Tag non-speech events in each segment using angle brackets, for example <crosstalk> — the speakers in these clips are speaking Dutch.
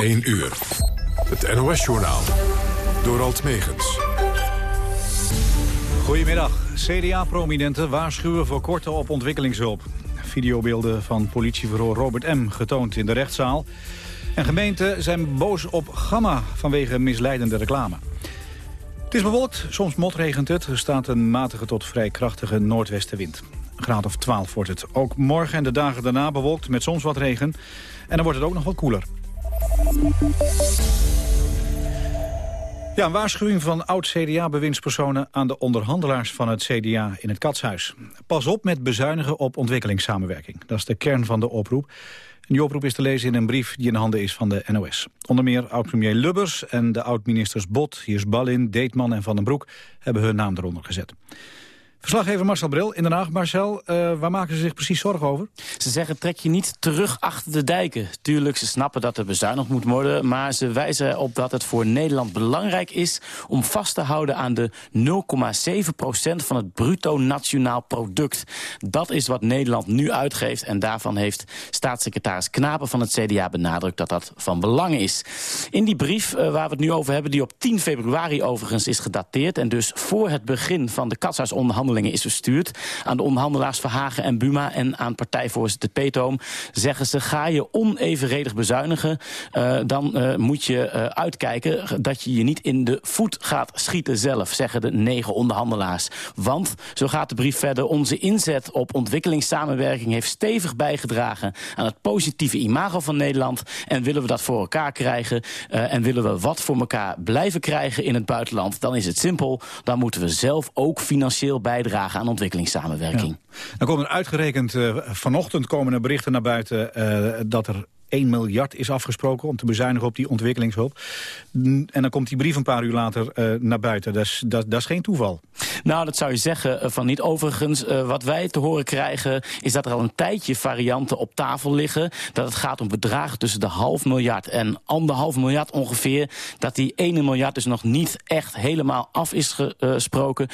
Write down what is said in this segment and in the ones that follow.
1 uur. Het NOS-journaal. Door Alt Megens. Goedemiddag. CDA-prominenten waarschuwen voor korte op ontwikkelingshulp. Videobeelden van politieverhoor Robert M. getoond in de rechtszaal. En gemeenten zijn boos op Gamma vanwege misleidende reclame. Het is bewolkt, soms motregent het. Er staat een matige tot vrij krachtige noordwestenwind. Een graad of 12 wordt het. Ook morgen en de dagen daarna bewolkt met soms wat regen. En dan wordt het ook nog wat koeler. Ja, een waarschuwing van oud-CDA-bewindspersonen aan de onderhandelaars van het CDA in het Katshuis. Pas op met bezuinigen op ontwikkelingssamenwerking. Dat is de kern van de oproep. En die oproep is te lezen in een brief die in handen is van de NOS. Onder meer oud-premier Lubbers en de oud-ministers Bot, Hiers Ballin, Deetman en Van den Broek hebben hun naam eronder gezet. Verslaggever Marcel Bril in Den Haag. Marcel, uh, waar maken ze zich precies zorgen over? Ze zeggen trek je niet terug achter de dijken. Tuurlijk, ze snappen dat er bezuinigd moet worden... maar ze wijzen erop dat het voor Nederland belangrijk is... om vast te houden aan de 0,7% van het bruto nationaal product. Dat is wat Nederland nu uitgeeft... en daarvan heeft staatssecretaris Knapen van het CDA benadrukt... dat dat van belang is. In die brief uh, waar we het nu over hebben... die op 10 februari overigens is gedateerd... en dus voor het begin van de is verstuurd. Aan de onderhandelaars Verhagen en Buma en aan partijvoorzitter Peetoom zeggen ze... ga je onevenredig bezuinigen, uh, dan uh, moet je uh, uitkijken... dat je je niet in de voet gaat schieten zelf, zeggen de negen onderhandelaars. Want, zo gaat de brief verder, onze inzet op ontwikkelingssamenwerking... heeft stevig bijgedragen aan het positieve imago van Nederland... en willen we dat voor elkaar krijgen... en willen we wat voor elkaar blijven krijgen in het buitenland... dan is het simpel, dan moeten we zelf ook financieel bijdragen bijdragen aan ontwikkelingssamenwerking. Dan komen er uitgerekend, uh, vanochtend komen er berichten naar buiten... Uh, dat er 1 miljard is afgesproken om te bezuinigen op die ontwikkelingshulp. En dan komt die brief een paar uur later uh, naar buiten. Dat is, dat, dat is geen toeval. Nou, dat zou je zeggen uh, van niet. Overigens, uh, wat wij te horen krijgen... is dat er al een tijdje varianten op tafel liggen. Dat het gaat om bedragen tussen de half miljard en anderhalf miljard ongeveer. Dat die 1 miljard dus nog niet echt helemaal af is gesproken.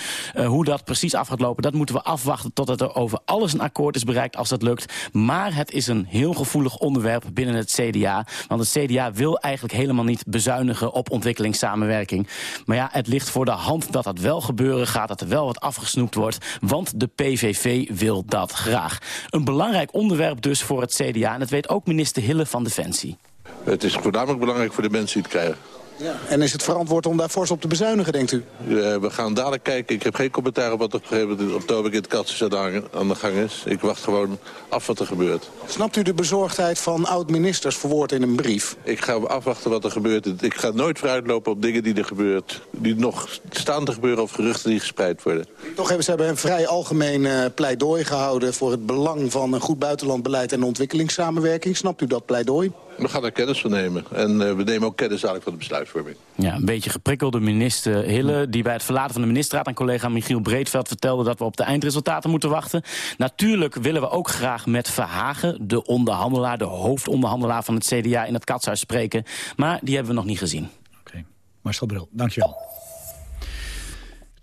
hoe dat precies af gaat lopen, dat moeten we afwachten... totdat er over alles een akkoord is bereikt als dat lukt. Maar het is een heel gevoelig onderwerp binnen binnen het CDA. Want het CDA wil eigenlijk helemaal niet bezuinigen op ontwikkelingssamenwerking. Maar ja, het ligt voor de hand dat dat wel gebeuren gaat, dat er wel wat afgesnoept wordt. Want de PVV wil dat graag. Een belangrijk onderwerp dus voor het CDA. En dat weet ook minister Hille van Defensie. Het is voornamelijk belangrijk voor de mensen die het krijgen. Ja. En is het verantwoord om daar fors op te bezuinigen, denkt u? Ja, we gaan dadelijk kijken. Ik heb geen commentaar op wat op een gegeven moment op in het Katsjes aan de gang is. Ik wacht gewoon af wat er gebeurt. Snapt u de bezorgdheid van oud-ministers verwoord in een brief? Ik ga afwachten wat er gebeurt. Ik ga nooit vooruitlopen op dingen die er gebeurt. Die nog staan te gebeuren of geruchten die gespreid worden. Toch hebben ze hebben een vrij algemeen uh, pleidooi gehouden... voor het belang van een goed buitenlandbeleid en ontwikkelingssamenwerking. Snapt u dat pleidooi? We gaan daar kennis van nemen. En uh, we nemen ook kennis eigenlijk van de besluitvorming. Ja, een beetje geprikkelde minister Hille... die bij het verlaten van de ministerraad aan collega Michiel Breedveld vertelde... dat we op de eindresultaten moeten wachten. Natuurlijk willen we ook graag met Verhagen, de onderhandelaar... de hoofdonderhandelaar van het CDA in het katshuis spreken. Maar die hebben we nog niet gezien. Oké, okay. Marcel Bril, dankjewel.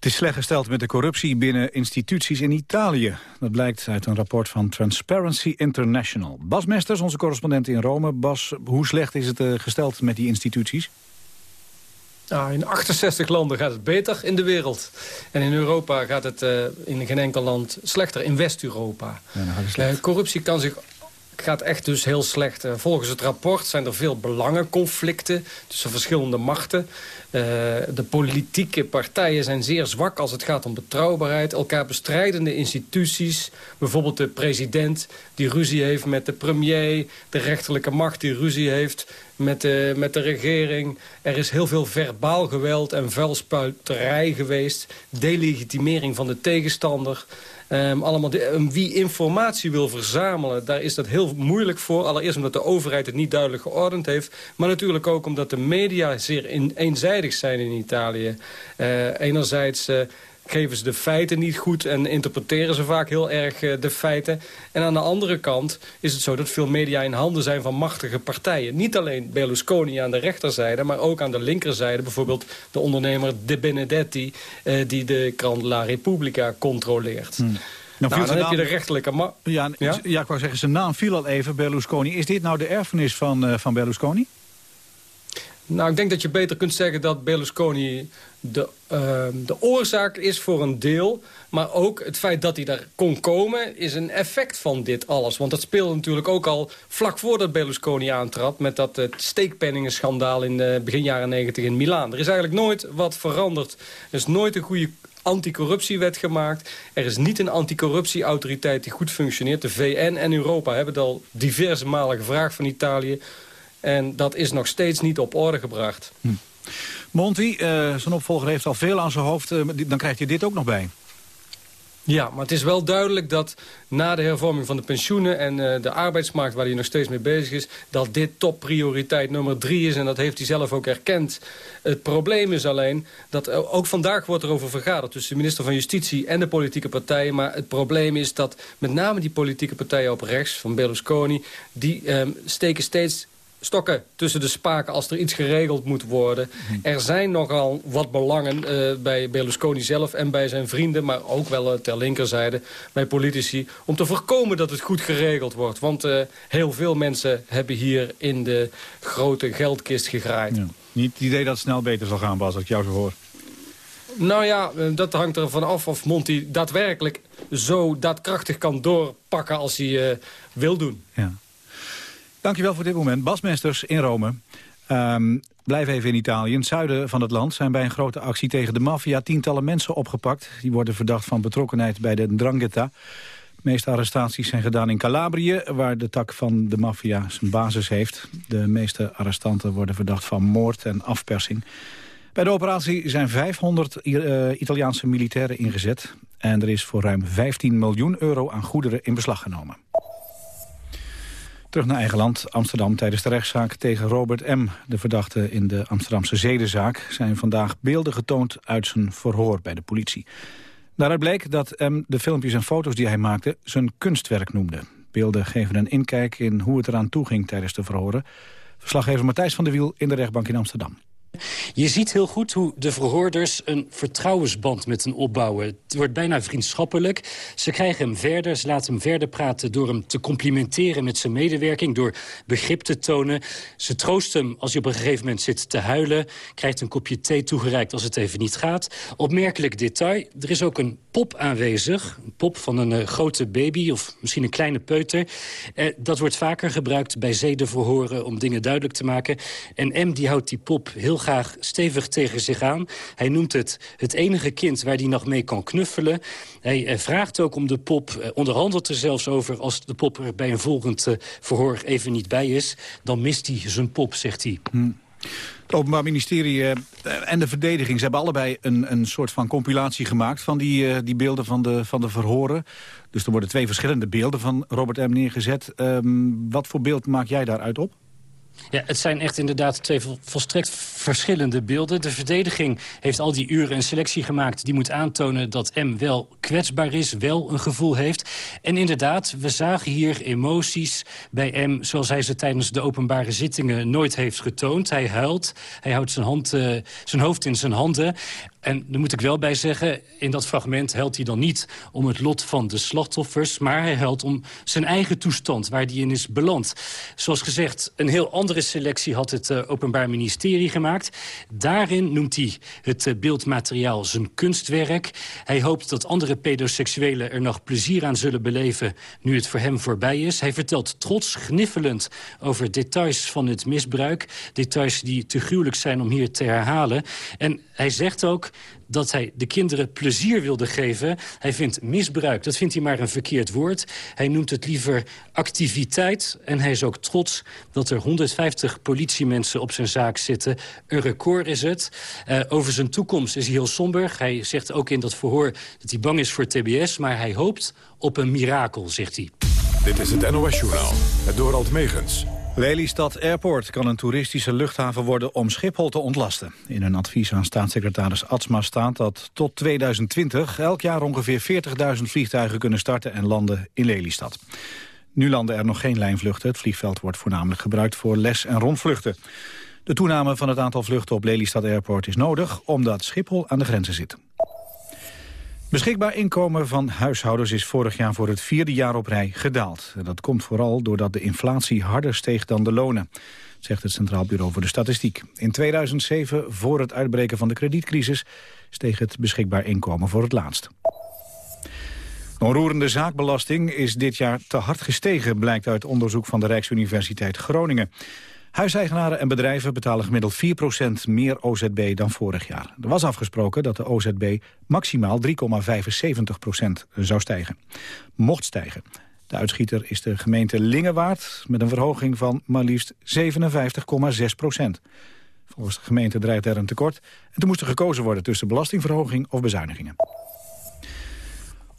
Het is slecht gesteld met de corruptie binnen instituties in Italië. Dat blijkt uit een rapport van Transparency International. Bas Mesters, onze correspondent in Rome. Bas, hoe slecht is het uh, gesteld met die instituties? Nou, in 68 landen gaat het beter in de wereld. En in Europa gaat het uh, in geen enkel land slechter. In West-Europa. Ja, uh, corruptie kan zich gaat echt dus heel slecht. volgens het rapport zijn er veel belangenconflicten tussen verschillende machten. Uh, de politieke partijen zijn zeer zwak als het gaat om betrouwbaarheid. Elkaar bestrijdende instituties. Bijvoorbeeld de president die ruzie heeft met de premier. De rechterlijke macht die ruzie heeft met de, met de regering. Er is heel veel verbaal geweld en vuilspuiterij geweest. Delegitimering van de tegenstander. Um, allemaal wie informatie wil verzamelen, daar is dat heel moeilijk voor. Allereerst omdat de overheid het niet duidelijk geordend heeft. Maar natuurlijk ook omdat de media zeer eenzijdig zijn in Italië. Uh, enerzijds... Uh, geven ze de feiten niet goed en interpreteren ze vaak heel erg uh, de feiten. En aan de andere kant is het zo dat veel media in handen zijn van machtige partijen. Niet alleen Berlusconi aan de rechterzijde, maar ook aan de linkerzijde. Bijvoorbeeld de ondernemer De Benedetti, uh, die de krant La Repubblica controleert. Hmm. Nou, nou dan heb je de rechterlijke... Ja, ja? ja, ik wou zeggen, zijn naam viel al even, Berlusconi. Is dit nou de erfenis van, uh, van Berlusconi? Nou, ik denk dat je beter kunt zeggen dat Berlusconi de, uh, de oorzaak is voor een deel. Maar ook het feit dat hij daar kon komen is een effect van dit alles. Want dat speelde natuurlijk ook al vlak voordat Berlusconi aantrad... met dat uh, steekpenningen-schandaal in de begin jaren 90 in Milaan. Er is eigenlijk nooit wat veranderd. Er is nooit een goede anticorruptiewet gemaakt. Er is niet een anticorruptieautoriteit die goed functioneert. De VN en Europa hebben al diverse malen gevraagd van Italië. En dat is nog steeds niet op orde gebracht. Hm. Monti, uh, zijn opvolger heeft al veel aan zijn hoofd. Uh, dan krijgt hij dit ook nog bij. Ja, maar het is wel duidelijk dat na de hervorming van de pensioenen... en uh, de arbeidsmarkt waar hij nog steeds mee bezig is... dat dit topprioriteit nummer drie is en dat heeft hij zelf ook erkend. Het probleem is alleen dat ook vandaag wordt er over vergaderd... tussen de minister van Justitie en de politieke partijen. Maar het probleem is dat met name die politieke partijen op rechts... van Berlusconi, die um, steken steeds stokken tussen de spaken als er iets geregeld moet worden. Mhm. Er zijn nogal wat belangen uh, bij Berlusconi zelf en bij zijn vrienden... maar ook wel uh, ter linkerzijde bij politici... om te voorkomen dat het goed geregeld wordt. Want uh, heel veel mensen hebben hier in de grote geldkist gegraaid. Ja. Niet het idee dat het snel beter zal gaan, Bas, als ik jou zo hoor. Nou ja, dat hangt ervan af of Monty daadwerkelijk zo daadkrachtig kan doorpakken als hij wil doen. Ja. Dankjewel voor dit moment. Bas Mesters in Rome. Um, blijf even in Italië. In het zuiden van het land zijn bij een grote actie tegen de maffia... tientallen mensen opgepakt. Die worden verdacht van betrokkenheid bij de Ndrangheta. De meeste arrestaties zijn gedaan in Calabrië... waar de tak van de maffia zijn basis heeft. De meeste arrestanten worden verdacht van moord en afpersing. Bij de operatie zijn 500 uh, Italiaanse militairen ingezet. En er is voor ruim 15 miljoen euro aan goederen in beslag genomen. Terug naar eigen land, Amsterdam, tijdens de rechtszaak tegen Robert M. De verdachte in de Amsterdamse zedenzaak zijn vandaag beelden getoond uit zijn verhoor bij de politie. Daaruit bleek dat M de filmpjes en foto's die hij maakte zijn kunstwerk noemde. Beelden geven een inkijk in hoe het eraan toe ging tijdens de verhoren. Verslaggever Matthijs van der Wiel in de rechtbank in Amsterdam. Je ziet heel goed hoe de verhoorders een vertrouwensband met hem opbouwen. Het wordt bijna vriendschappelijk. Ze krijgen hem verder, ze laten hem verder praten... door hem te complimenteren met zijn medewerking, door begrip te tonen. Ze troosten hem als hij op een gegeven moment zit te huilen... krijgt een kopje thee toegereikt als het even niet gaat. Opmerkelijk detail, er is ook een pop aanwezig. Een pop van een uh, grote baby of misschien een kleine peuter. Uh, dat wordt vaker gebruikt bij zedenverhoren om dingen duidelijk te maken. En M die houdt die pop heel graag stevig tegen zich aan. Hij noemt het het enige kind waar hij nog mee kan knuffelen. Hij uh, vraagt ook om de pop, onderhandelt er zelfs over... als de pop er bij een volgend verhoor even niet bij is. Dan mist hij zijn pop, zegt hij. Hmm. Het Openbaar Ministerie eh, en de verdediging... ze hebben allebei een, een soort van compilatie gemaakt... van die, die beelden van de, van de verhoren. Dus er worden twee verschillende beelden van Robert M. neergezet. Um, wat voor beeld maak jij daaruit op? Ja, het zijn echt inderdaad twee volstrekt verschillende beelden. De verdediging heeft al die uren een selectie gemaakt... die moet aantonen dat M wel kwetsbaar is, wel een gevoel heeft. En inderdaad, we zagen hier emoties bij M... zoals hij ze tijdens de openbare zittingen nooit heeft getoond. Hij huilt, hij houdt zijn, hand, uh, zijn hoofd in zijn handen. En daar moet ik wel bij zeggen, in dat fragment huilt hij dan niet om het lot van de slachtoffers, maar hij huilt om zijn eigen toestand, waar hij in is beland. Zoals gezegd, een heel andere selectie had het uh, Openbaar Ministerie gemaakt. Daarin noemt hij het uh, beeldmateriaal zijn kunstwerk. Hij hoopt dat andere pedoseksuelen er nog plezier aan zullen beleven nu het voor hem voorbij is. Hij vertelt trots, gniffelend over details van het misbruik. Details die te gruwelijk zijn om hier te herhalen. En hij zegt ook dat hij de kinderen plezier wilde geven. Hij vindt misbruik, dat vindt hij maar een verkeerd woord. Hij noemt het liever activiteit. En hij is ook trots dat er 150 politiemensen op zijn zaak zitten. Een record is het. Uh, over zijn toekomst is hij heel somber. Hij zegt ook in dat verhoor dat hij bang is voor TBS... maar hij hoopt op een mirakel, zegt hij. Dit is het NOS Journaal, het Dorald Megens. Lelystad Airport kan een toeristische luchthaven worden om Schiphol te ontlasten. In een advies aan staatssecretaris Atsma staat dat tot 2020 elk jaar ongeveer 40.000 vliegtuigen kunnen starten en landen in Lelystad. Nu landen er nog geen lijnvluchten. Het vliegveld wordt voornamelijk gebruikt voor les- en rondvluchten. De toename van het aantal vluchten op Lelystad Airport is nodig omdat Schiphol aan de grenzen zit. Beschikbaar inkomen van huishoudens is vorig jaar voor het vierde jaar op rij gedaald. dat komt vooral doordat de inflatie harder steeg dan de lonen, zegt het Centraal Bureau voor de Statistiek. In 2007, voor het uitbreken van de kredietcrisis, steeg het beschikbaar inkomen voor het laatst. De onroerende zaakbelasting is dit jaar te hard gestegen, blijkt uit onderzoek van de Rijksuniversiteit Groningen. Huiseigenaren en bedrijven betalen gemiddeld 4% meer OZB dan vorig jaar. Er was afgesproken dat de OZB maximaal 3,75% zou stijgen. Mocht stijgen. De uitschieter is de gemeente Lingewaard met een verhoging van maar liefst 57,6%. Volgens de gemeente dreigt er een tekort. En toen moest er gekozen worden tussen belastingverhoging of bezuinigingen.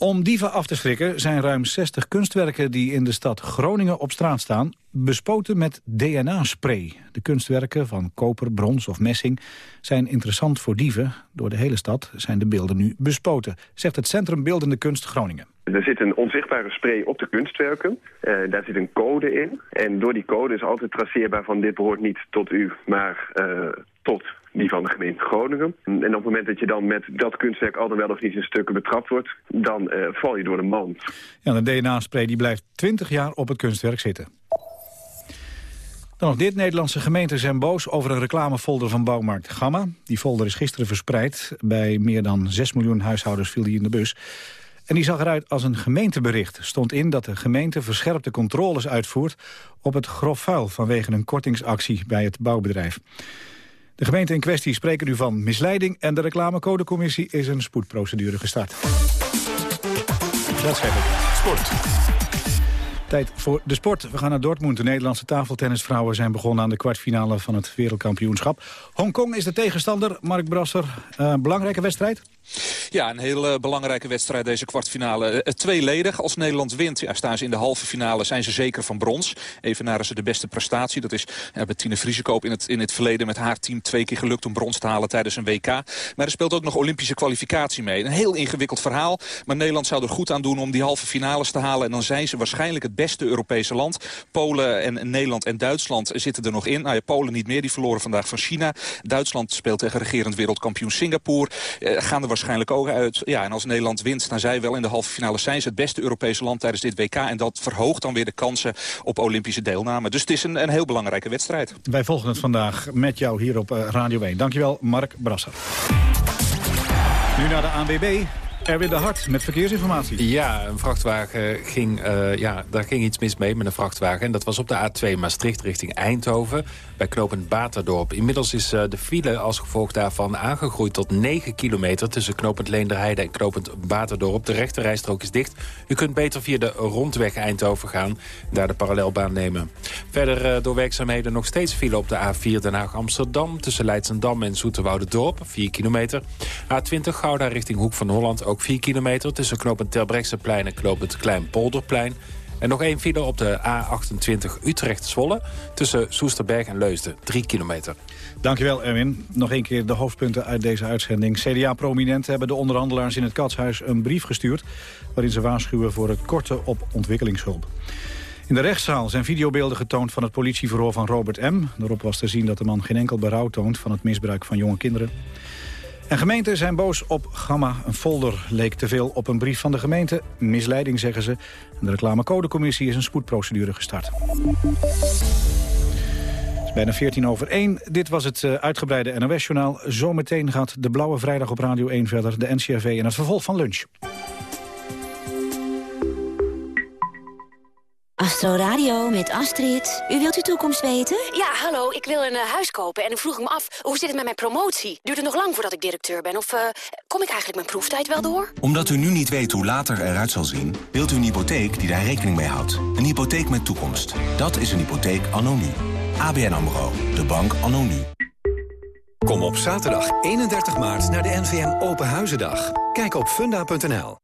Om dieven af te schrikken zijn ruim 60 kunstwerken die in de stad Groningen op straat staan bespoten met DNA-spray. De kunstwerken van koper, brons of messing zijn interessant voor dieven. Door de hele stad zijn de beelden nu bespoten, zegt het Centrum Beeldende Kunst Groningen. Er zit een onzichtbare spray op de kunstwerken. Uh, daar zit een code in. En door die code is altijd traceerbaar van dit behoort niet tot u, maar uh, tot die van de gemeente Groningen. En op het moment dat je dan met dat kunstwerk al dan wel of niet in stukken betrapt wordt, dan uh, val je door de mand. Ja, de DNA-spray die blijft 20 jaar op het kunstwerk zitten. Dan nog dit. Nederlandse gemeenten zijn boos over een reclamefolder van bouwmarkt Gamma. Die folder is gisteren verspreid. Bij meer dan 6 miljoen huishoudens viel die in de bus. En die zag eruit als een gemeentebericht. Stond in dat de gemeente verscherpte controles uitvoert op het grof vuil vanwege een kortingsactie bij het bouwbedrijf. De gemeente in kwestie spreken nu van misleiding en de reclamecodecommissie is een spoedprocedure gestart. Sport. Tijd voor de sport. We gaan naar Dortmund. De Nederlandse tafeltennisvrouwen zijn begonnen aan de kwartfinale van het wereldkampioenschap. Hongkong is de tegenstander. Mark Brasser, uh, belangrijke wedstrijd? Ja, een heel belangrijke wedstrijd deze kwartfinale. Uh, tweeledig. Als Nederland wint, ja, staan ze in de halve finale, zijn ze zeker van brons. Evenaren ze de beste prestatie. Dat is ja, Bettine Vriesekoop in het, in het verleden met haar team twee keer gelukt om brons te halen tijdens een WK. Maar er speelt ook nog Olympische kwalificatie mee. Een heel ingewikkeld verhaal. Maar Nederland zou er goed aan doen om die halve finales te halen. En dan zijn ze waarschijnlijk het beste Europese land. Polen en Nederland en Duitsland zitten er nog in. Nou ja, Polen niet meer, die verloren vandaag van China. Duitsland speelt tegen regerend wereldkampioen Singapore. Eh, gaan er waarschijnlijk ook uit. Ja, en als Nederland wint, dan zij wel in de halve finale zijn ze het beste Europese land tijdens dit WK. En dat verhoogt dan weer de kansen op Olympische deelname. Dus het is een, een heel belangrijke wedstrijd. Wij volgen het vandaag met jou hier op eh, Radio 1. Dankjewel, Mark Brasser. Nu naar de ANWB. Erwin de Hart met verkeersinformatie. Ja, een vrachtwagen ging, uh, ja, daar ging iets mis mee met een vrachtwagen. En dat was op de A2 Maastricht richting Eindhoven bij knooppunt Baterdorp. Inmiddels is uh, de file als gevolg daarvan aangegroeid tot 9 kilometer... tussen knooppunt Leenderheide en knooppunt Baterdorp. De rechterrijstrook is dicht. U kunt beter via de rondweg Eindhoven gaan. Daar de parallelbaan nemen. Verder uh, door werkzaamheden nog steeds file op de A4 Den Haag-Amsterdam... tussen Leidsendam en Dorp 4 kilometer. A20 Gouda richting Hoek van Holland, ook 4 kilometer... tussen knooppunt Terbrechtseplein en knooppunt Kleinpolderplein... En nog één file op de A28 Utrecht-Zwolle... tussen Soesterberg en Leusden, 3 kilometer. Dankjewel, Erwin. Nog één keer de hoofdpunten uit deze uitzending. CDA-prominenten hebben de onderhandelaars in het Katshuis een brief gestuurd... waarin ze waarschuwen voor het korten op ontwikkelingshulp. In de rechtszaal zijn videobeelden getoond van het politieverhoor van Robert M. Daarop was te zien dat de man geen enkel berouw toont van het misbruik van jonge kinderen. En gemeenten zijn boos op Gamma. Een folder leek te veel op een brief van de gemeente. Misleiding, zeggen ze. de reclamecodecommissie is een spoedprocedure gestart. Het is bijna 14 over 1. Dit was het eh, uitgebreide NOS-journaal. Zometeen gaat de Blauwe Vrijdag op Radio 1 verder. De NCRV en het vervolg van lunch. Astro Radio met Astrid. U wilt uw toekomst weten? Ja, hallo, ik wil een uh, huis kopen en ik vroeg me af... hoe zit het met mijn promotie? Duurt het nog lang voordat ik directeur ben? Of uh, kom ik eigenlijk mijn proeftijd wel door? Omdat u nu niet weet hoe later eruit zal zien... wilt u een hypotheek die daar rekening mee houdt. Een hypotheek met toekomst. Dat is een hypotheek anno nu. ABN AMRO. De bank anno nu. Kom op zaterdag 31 maart naar de NVM Open Huizendag. Kijk op funda.nl.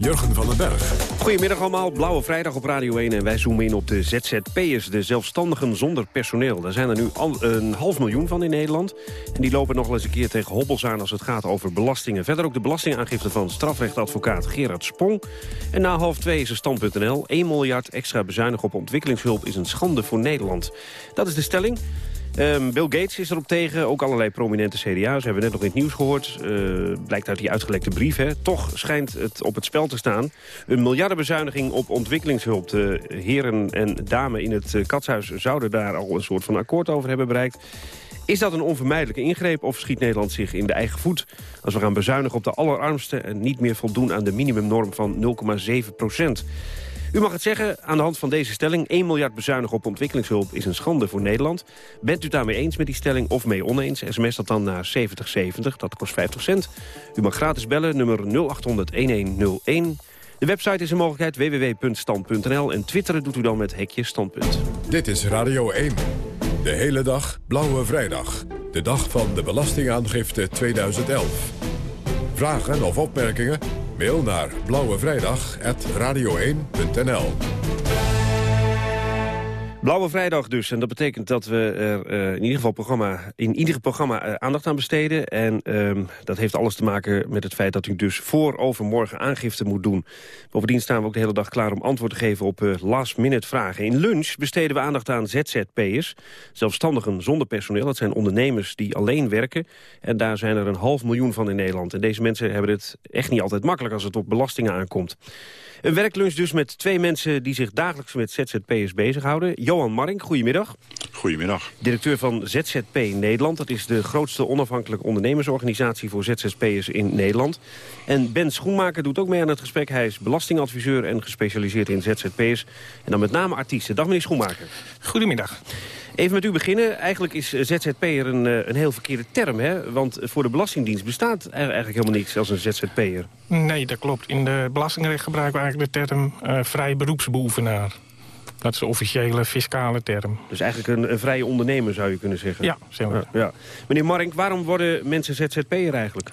Jurgen van den Berg. Goedemiddag allemaal, Blauwe Vrijdag op Radio 1 en wij zoomen in op de ZZP'ers, de zelfstandigen zonder personeel. Daar zijn er nu al een half miljoen van in Nederland. En die lopen nog wel eens een keer tegen hobbels aan als het gaat over belastingen. Verder ook de belastingaangifte van strafrechtadvocaat Gerard Spong. En na half twee is er stand.nl. 1 miljard extra bezuinigen op ontwikkelingshulp is een schande voor Nederland. Dat is de stelling. Um, Bill Gates is erop tegen, ook allerlei prominente CDA's. Hebben we net nog in het nieuws gehoord. Uh, blijkt uit die uitgelekte brief. Hè. Toch schijnt het op het spel te staan. Een miljardenbezuiniging op ontwikkelingshulp. De heren en dames in het uh, katshuis zouden daar al een soort van akkoord over hebben bereikt. Is dat een onvermijdelijke ingreep of schiet Nederland zich in de eigen voet... als we gaan bezuinigen op de allerarmsten en niet meer voldoen aan de minimumnorm van 0,7 procent? U mag het zeggen aan de hand van deze stelling. 1 miljard bezuinigen op ontwikkelingshulp is een schande voor Nederland. Bent u daarmee eens met die stelling of mee oneens? SMS dat dan naar 7070, dat kost 50 cent. U mag gratis bellen, nummer 0800-1101. De website is een mogelijkheid www.stand.nl en twitteren doet u dan met hekje standpunt. Dit is Radio 1. De hele dag Blauwe Vrijdag. De dag van de Belastingaangifte 2011. Vragen of opmerkingen? Mail naar blauwevrijdag.radio1.nl Blauwe Vrijdag dus. En dat betekent dat we er uh, in, ieder geval programma, in ieder programma uh, aandacht aan besteden. En uh, dat heeft alles te maken met het feit dat u dus voor overmorgen aangifte moet doen. Bovendien staan we ook de hele dag klaar om antwoord te geven op uh, last-minute vragen. In lunch besteden we aandacht aan ZZP'ers, zelfstandigen zonder personeel. Dat zijn ondernemers die alleen werken. En daar zijn er een half miljoen van in Nederland. En deze mensen hebben het echt niet altijd makkelijk als het op belastingen aankomt. Een werklunch dus met twee mensen die zich dagelijks met ZZP'ers bezighouden. Johan Marink, goedemiddag. Goedemiddag. Directeur van ZZP Nederland. Dat is de grootste onafhankelijke ondernemersorganisatie voor ZZP'ers in Nederland. En Ben Schoenmaker doet ook mee aan het gesprek. Hij is belastingadviseur en gespecialiseerd in ZZP'ers. En dan met name artiesten. Dag meneer Schoenmaker. Goedemiddag. Even met u beginnen. Eigenlijk is ZZP'er een, een heel verkeerde term. Hè? Want voor de Belastingdienst bestaat er eigenlijk helemaal niets als een ZZP'er. Nee, dat klopt. In de belastingrecht gebruiken we eigenlijk de term uh, vrij beroepsbeoefenaar. Dat is de officiële fiscale term. Dus eigenlijk een, een vrije ondernemer zou je kunnen zeggen? Ja. Ja, ja. Meneer Marink, waarom worden mensen ZZP'er eigenlijk?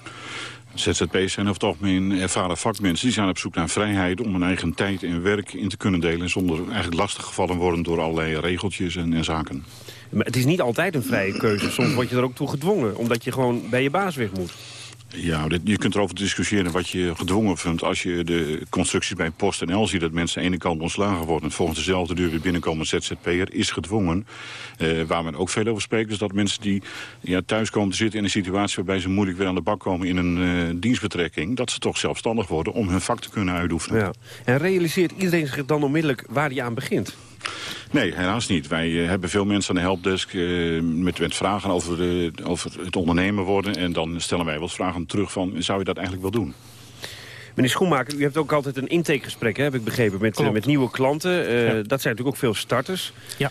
ZZP'ers zijn over het ervaren vakmensen. Die zijn op zoek naar vrijheid om hun eigen tijd en werk in te kunnen delen... zonder eigenlijk lastig gevallen worden door allerlei regeltjes en, en zaken. Maar het is niet altijd een vrije keuze. Soms word je er ook toe gedwongen, omdat je gewoon bij je baas weg moet. Ja, je kunt erover discussiëren wat je gedwongen vindt. Als je de constructies bij PostNL ziet dat mensen aan de ene kant ontslagen worden... en volgens dezelfde deur weer binnenkomen ZZP'er is gedwongen. Uh, waar men ook veel over spreekt is dat mensen die ja, thuis komen te zitten... in een situatie waarbij ze moeilijk weer aan de bak komen in een uh, dienstbetrekking... dat ze toch zelfstandig worden om hun vak te kunnen uitoefenen. Ja. En realiseert iedereen zich dan onmiddellijk waar hij aan begint? Nee, helaas niet. Wij uh, hebben veel mensen aan de helpdesk uh, met, met, vragen over, de, over het ondernemen worden. En dan stellen wij wat vragen terug van, zou je dat eigenlijk wel doen? Meneer Schoenmaker, u hebt ook altijd een intakegesprek, hè, heb ik begrepen, met, uh, met nieuwe klanten. Ja. Dat zijn natuurlijk ook veel starters. Ja.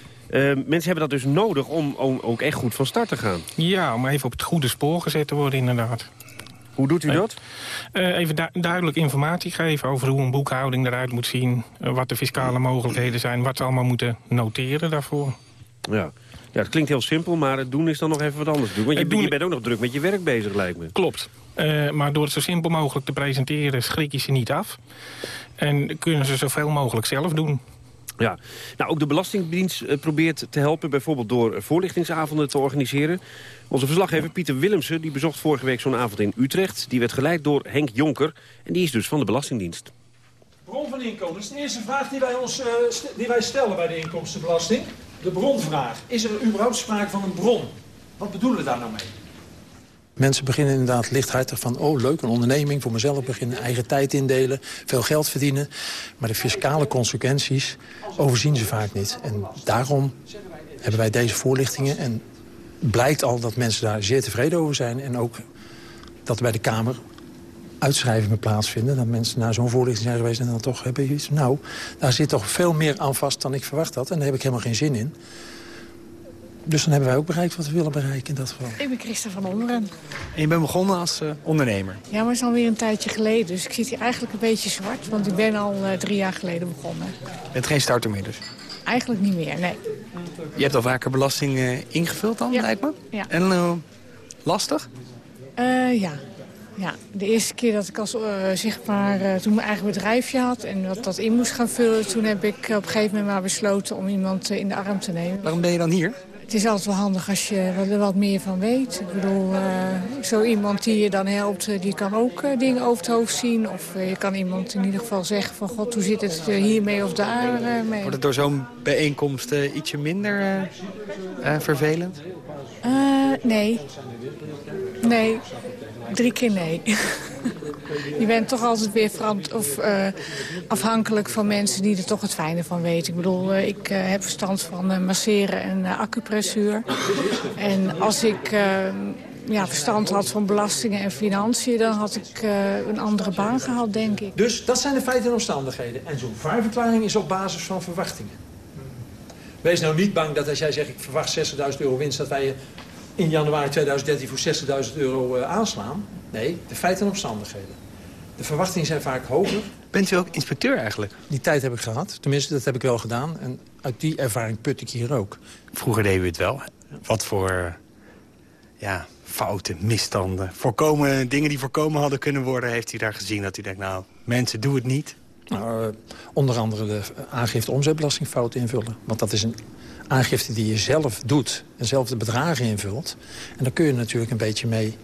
mensen hebben dat dus nodig om, om ook echt goed van start te gaan. Ja, om even op het goede spoor gezet te worden inderdaad. Hoe doet u dat? Uh, even du duidelijk informatie geven over hoe een boekhouding eruit moet zien. Uh, wat de fiscale mogelijkheden zijn. Wat ze allemaal moeten noteren daarvoor. Ja. ja, het klinkt heel simpel, maar het doen is dan nog even wat anders doen. Want je, doen... je bent ook nog druk met je werk bezig, lijkt me. Klopt. Uh, maar door het zo simpel mogelijk te presenteren schrik je ze niet af. En kunnen ze zoveel mogelijk zelf doen. Ja, nou ook de Belastingdienst probeert te helpen... bijvoorbeeld door voorlichtingsavonden te organiseren. Onze verslaggever Pieter Willemsen die bezocht vorige week zo'n avond in Utrecht. Die werd geleid door Henk Jonker en die is dus van de Belastingdienst. Bron van inkomens. De eerste vraag die wij, ons, uh, st die wij stellen bij de inkomstenbelasting. De bronvraag. Is er überhaupt sprake van een bron? Wat bedoelen we daar nou mee? Mensen beginnen inderdaad lichthartig van... oh, leuk, een onderneming, voor mezelf beginnen, eigen tijd indelen... veel geld verdienen. Maar de fiscale consequenties overzien ze vaak niet. En daarom hebben wij deze voorlichtingen... en blijkt al dat mensen daar zeer tevreden over zijn. En ook dat er bij de Kamer uitschrijvingen plaatsvinden. Dat mensen naar zo'n voorlichting zijn geweest en dan toch hebben iets. Nou, daar zit toch veel meer aan vast dan ik verwacht had. En daar heb ik helemaal geen zin in. Dus dan hebben wij ook bereikt wat we willen bereiken in dat geval. Ik ben Christa van Onderen. En je bent begonnen als uh, ondernemer? Ja, maar het is alweer een tijdje geleden. Dus ik zit hier eigenlijk een beetje zwart. Want ik ben al uh, drie jaar geleden begonnen. Je bent geen starter meer dus? Eigenlijk niet meer, nee. Je hebt al vaker belasting uh, ingevuld dan, ja. lijkt me? Ja. En lastig? ja. Ja, de eerste keer dat ik als, zeg maar, uh, toen mijn eigen bedrijfje had en dat dat in moest gaan vullen, toen heb ik op een gegeven moment maar besloten om iemand in de arm te nemen. Waarom ben je dan hier? Het is altijd wel handig als je er wat meer van weet. Ik bedoel, uh, zo iemand die je dan helpt, die kan ook uh, dingen over het hoofd zien. Of uh, je kan iemand in ieder geval zeggen van... God, hoe zit het hiermee of daar mee? Wordt het door zo'n bijeenkomst ietsje minder vervelend? nee. Nee. Drie keer nee. je bent toch altijd weer of, uh, afhankelijk van mensen die er toch het fijne van weten. Ik bedoel, uh, ik uh, heb verstand van masseren en acupressuur. En als ik ja, verstand had van belastingen en financiën... dan had ik een andere baan gehad, denk ik. Dus dat zijn de feiten en omstandigheden. En zo'n vaarverklaring is op basis van verwachtingen. Wees nou niet bang dat als jij zegt... ik verwacht 60.000 euro winst... dat wij in januari 2013 voor 60.000 euro aanslaan. Nee, de feiten en omstandigheden. De verwachtingen zijn vaak hoger. Bent u ook inspecteur eigenlijk? Die tijd heb ik gehad. Tenminste, dat heb ik wel gedaan. En uit die ervaring put ik hier ook. Vroeger deden we het wel. Wat voor ja, fouten, misstanden, voorkomen, dingen die voorkomen hadden kunnen worden... heeft u daar gezien dat u denkt, nou, mensen, doe het niet? Nou, uh, onder andere de aangifte omzetbelastingfouten invullen. Want dat is een aangifte die je zelf doet en zelf de bedragen invult. En daar kun je natuurlijk een beetje mee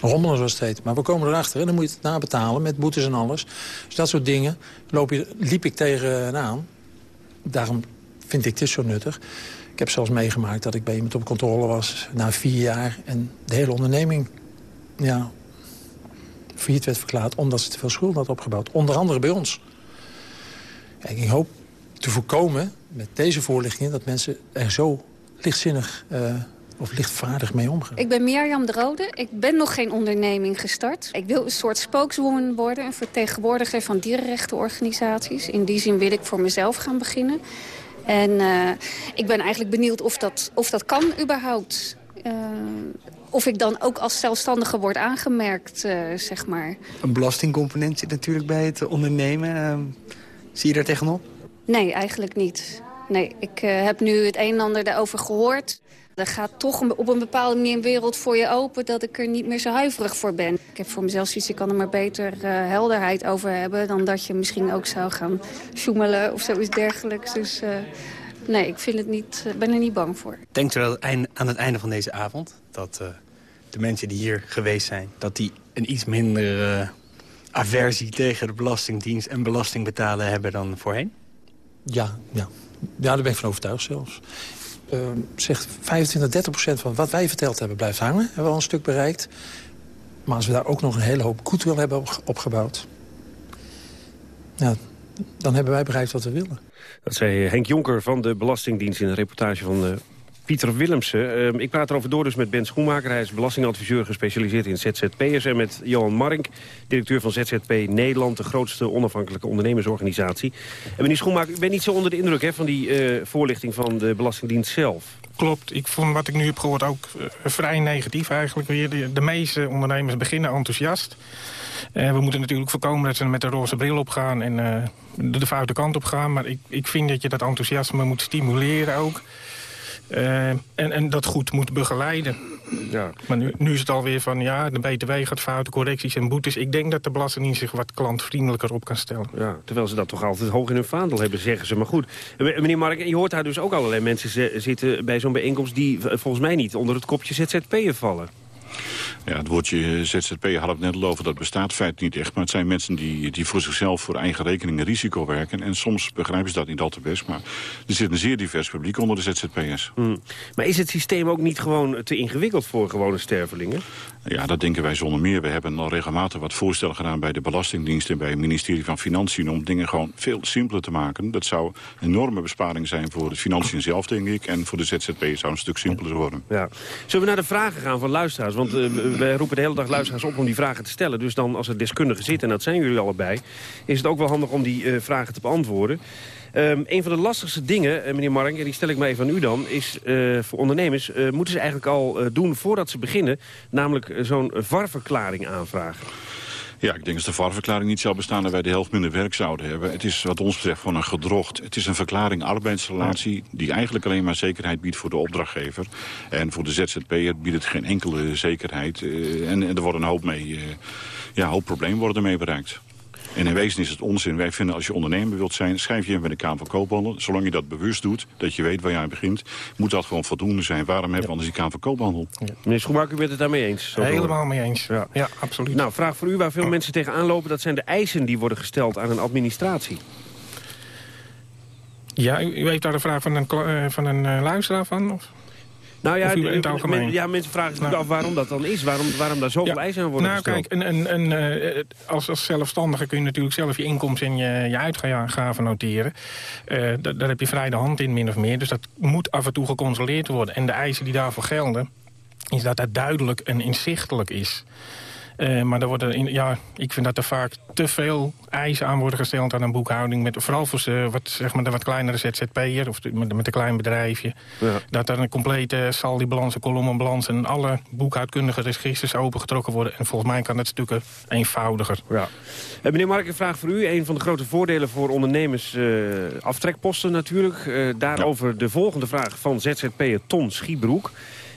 rommelen zoals het heet. Maar we komen erachter en dan moet je het nabetalen met boetes en alles. Dus dat soort dingen loop je, liep ik tegenaan. Daarom vind ik dit zo nuttig. Ik heb zelfs meegemaakt dat ik bij iemand op controle was na vier jaar... en de hele onderneming ja, failliet werd verklaard... omdat ze te veel schulden had opgebouwd. Onder andere bij ons. Ik hoop te voorkomen met deze voorlichtingen... dat mensen er zo lichtzinnig uh, of lichtvaardig mee omgaan? Ik ben Mirjam de Rode. Ik ben nog geen onderneming gestart. Ik wil een soort spokeswoman worden. Een vertegenwoordiger van dierenrechtenorganisaties. In die zin wil ik voor mezelf gaan beginnen. En uh, ik ben eigenlijk benieuwd of dat, of dat kan überhaupt. Uh, of ik dan ook als zelfstandige word aangemerkt, uh, zeg maar. Een belastingcomponent zit natuurlijk bij het ondernemen. zie je daar tegenop? Nee, eigenlijk niet. Nee, ik heb nu het een en ander daarover gehoord. Er gaat toch op een bepaalde manier een wereld voor je open... dat ik er niet meer zo huiverig voor ben. Ik heb voor mezelf zoiets, ik kan er maar beter uh, helderheid over hebben... dan dat je misschien ook zou gaan sjoemelen of zoiets dergelijks. Dus uh, nee, ik vind het niet, ben er niet bang voor. Denkt u dat aan het einde van deze avond... dat de mensen die hier geweest zijn... dat die een iets minder aversie tegen de Belastingdienst... en belasting betalen hebben dan voorheen? Ja, ja. ja, daar ben ik van overtuigd zelfs uh, zegt 25, 30 procent van wat wij verteld hebben blijft hangen. Hebben we al een stuk bereikt. Maar als we daar ook nog een hele hoop goedwil hebben opgebouwd... Ja, dan hebben wij bereikt wat we willen. Dat zei Henk Jonker van de Belastingdienst in een reportage van uh, Pieter Willemsen. Uh, ik praat erover door dus met Ben Schoenmaker. Hij is belastingadviseur gespecialiseerd in ZZP'ers. En met Johan Marink, directeur van ZZP Nederland... de grootste onafhankelijke ondernemersorganisatie. En meneer Schoenmaker, ik ben niet zo onder de indruk hè, van die uh, voorlichting van de Belastingdienst zelf. Klopt. Ik vond wat ik nu heb gehoord ook uh, vrij negatief eigenlijk. De, meeste ondernemers beginnen enthousiast. Uh, we moeten natuurlijk voorkomen dat ze met de roze bril op gaan en de, de foute kant op gaan. Maar ik, ik vind dat je dat enthousiasme moet stimuleren ook. Uh, en, en dat goed moet begeleiden. Ja. Maar nu, nu is het alweer van, ja, de BTW gaat fouten, correcties en boetes. Ik denk dat de Belastingdienst zich wat klantvriendelijker op kan stellen. Ja, terwijl ze dat toch altijd hoog in hun vaandel hebben, zeggen ze. Maar goed, meneer Mark, je hoort daar dus ook allerlei mensen zitten bij zo'n bijeenkomst... die volgens mij niet onder het kopje ZZP'er vallen. Ja, het woordje ZZP had het net al over, dat bestaat feit niet echt. Maar het zijn mensen die, die voor zichzelf voor eigen rekening risico werken. En soms begrijpen ze dat niet al te best. Maar er zit een zeer divers publiek onder de ZZP'ers. Hmm. Maar is het systeem ook niet gewoon te ingewikkeld voor gewone stervelingen? Ja, dat denken wij zonder meer. We hebben al regelmatig wat voorstellen gedaan bij de Belastingdienst... en bij het ministerie van Financiën om dingen gewoon veel simpeler te maken. Dat zou een enorme besparing zijn voor de financiën zelf, denk ik. En voor de ZZP zou een stuk simpeler worden. Ja. Zullen we naar de vragen gaan van luisteraars? Want uh, wij roepen de hele dag luisteraars op om die vragen te stellen. Dus dan als er deskundigen zitten, en dat zijn jullie allebei... is het ook wel handig om die uh, vragen te beantwoorden. Um, een van de lastigste dingen, uh, meneer Mark, en die stel ik mij even aan u dan... is uh, voor ondernemers, uh, moeten ze eigenlijk al doen voordat ze beginnen... namelijk zo'n VAR-verklaring aanvragen. Ja, ik denk dat de VAR-verklaring niet zou bestaan... dat wij de helft minder werk zouden hebben. Het is wat ons betreft gewoon een gedrocht. Het is een verklaring arbeidsrelatie... die eigenlijk alleen maar zekerheid biedt voor de opdrachtgever. En voor de ZZP'er biedt het geen enkele zekerheid. En, en, er wordt een hoop, mee, ja, hoop problemen worden ermee bereikt. En in wezen is het onzin. Wij vinden als je ondernemer wilt zijn, schrijf je in bij de Kamer van Koophandel. Zolang je dat bewust doet, dat je weet waar je aan begint, moet dat gewoon voldoende zijn. Waarom hebben we anders die Kamer van Koophandel? Ja. Meneer Schoenmaker, u bent het daarmee eens? Helemaal mee eens. Ja. ja, absoluut. Nou, vraag voor u waar veel mensen tegenaan lopen. Dat zijn de eisen die worden gesteld aan een administratie. Ja, u, u heeft daar de vraag van een, uh, van een uh, luisteraar van? Of? Nou ja, men, ja, mensen vragen zich nou. af waarom dat dan is. Waarom, waarom daar zoveel ja. eisen aan worden nou, gesteld. kijk, een, een, een, als, als zelfstandige kun je natuurlijk zelf je inkomsten en je, je uitgaven noteren. Uh, daar heb je vrij de hand in, min of meer. Dus dat moet af en toe gecontroleerd worden. En de eisen die daarvoor gelden, is dat dat duidelijk en inzichtelijk is. Uh, maar er worden in, ja, ik vind dat er vaak te veel eisen aan worden gesteld aan een boekhouding. Met, vooral voor de wat, zeg maar, de wat kleinere ZZP'er of de, met, met een klein bedrijfje. Ja. Dat er een complete saldi-balans, kolommenbalans en alle boekhoudkundige registers opengetrokken worden. En volgens mij kan dat stukken eenvoudiger. Ja. Uh, meneer Mark, een vraag voor u. Een van de grote voordelen voor ondernemers, uh, aftrekposten natuurlijk. daarover ja. de volgende vraag van ZZP'er Ton Schiebroek.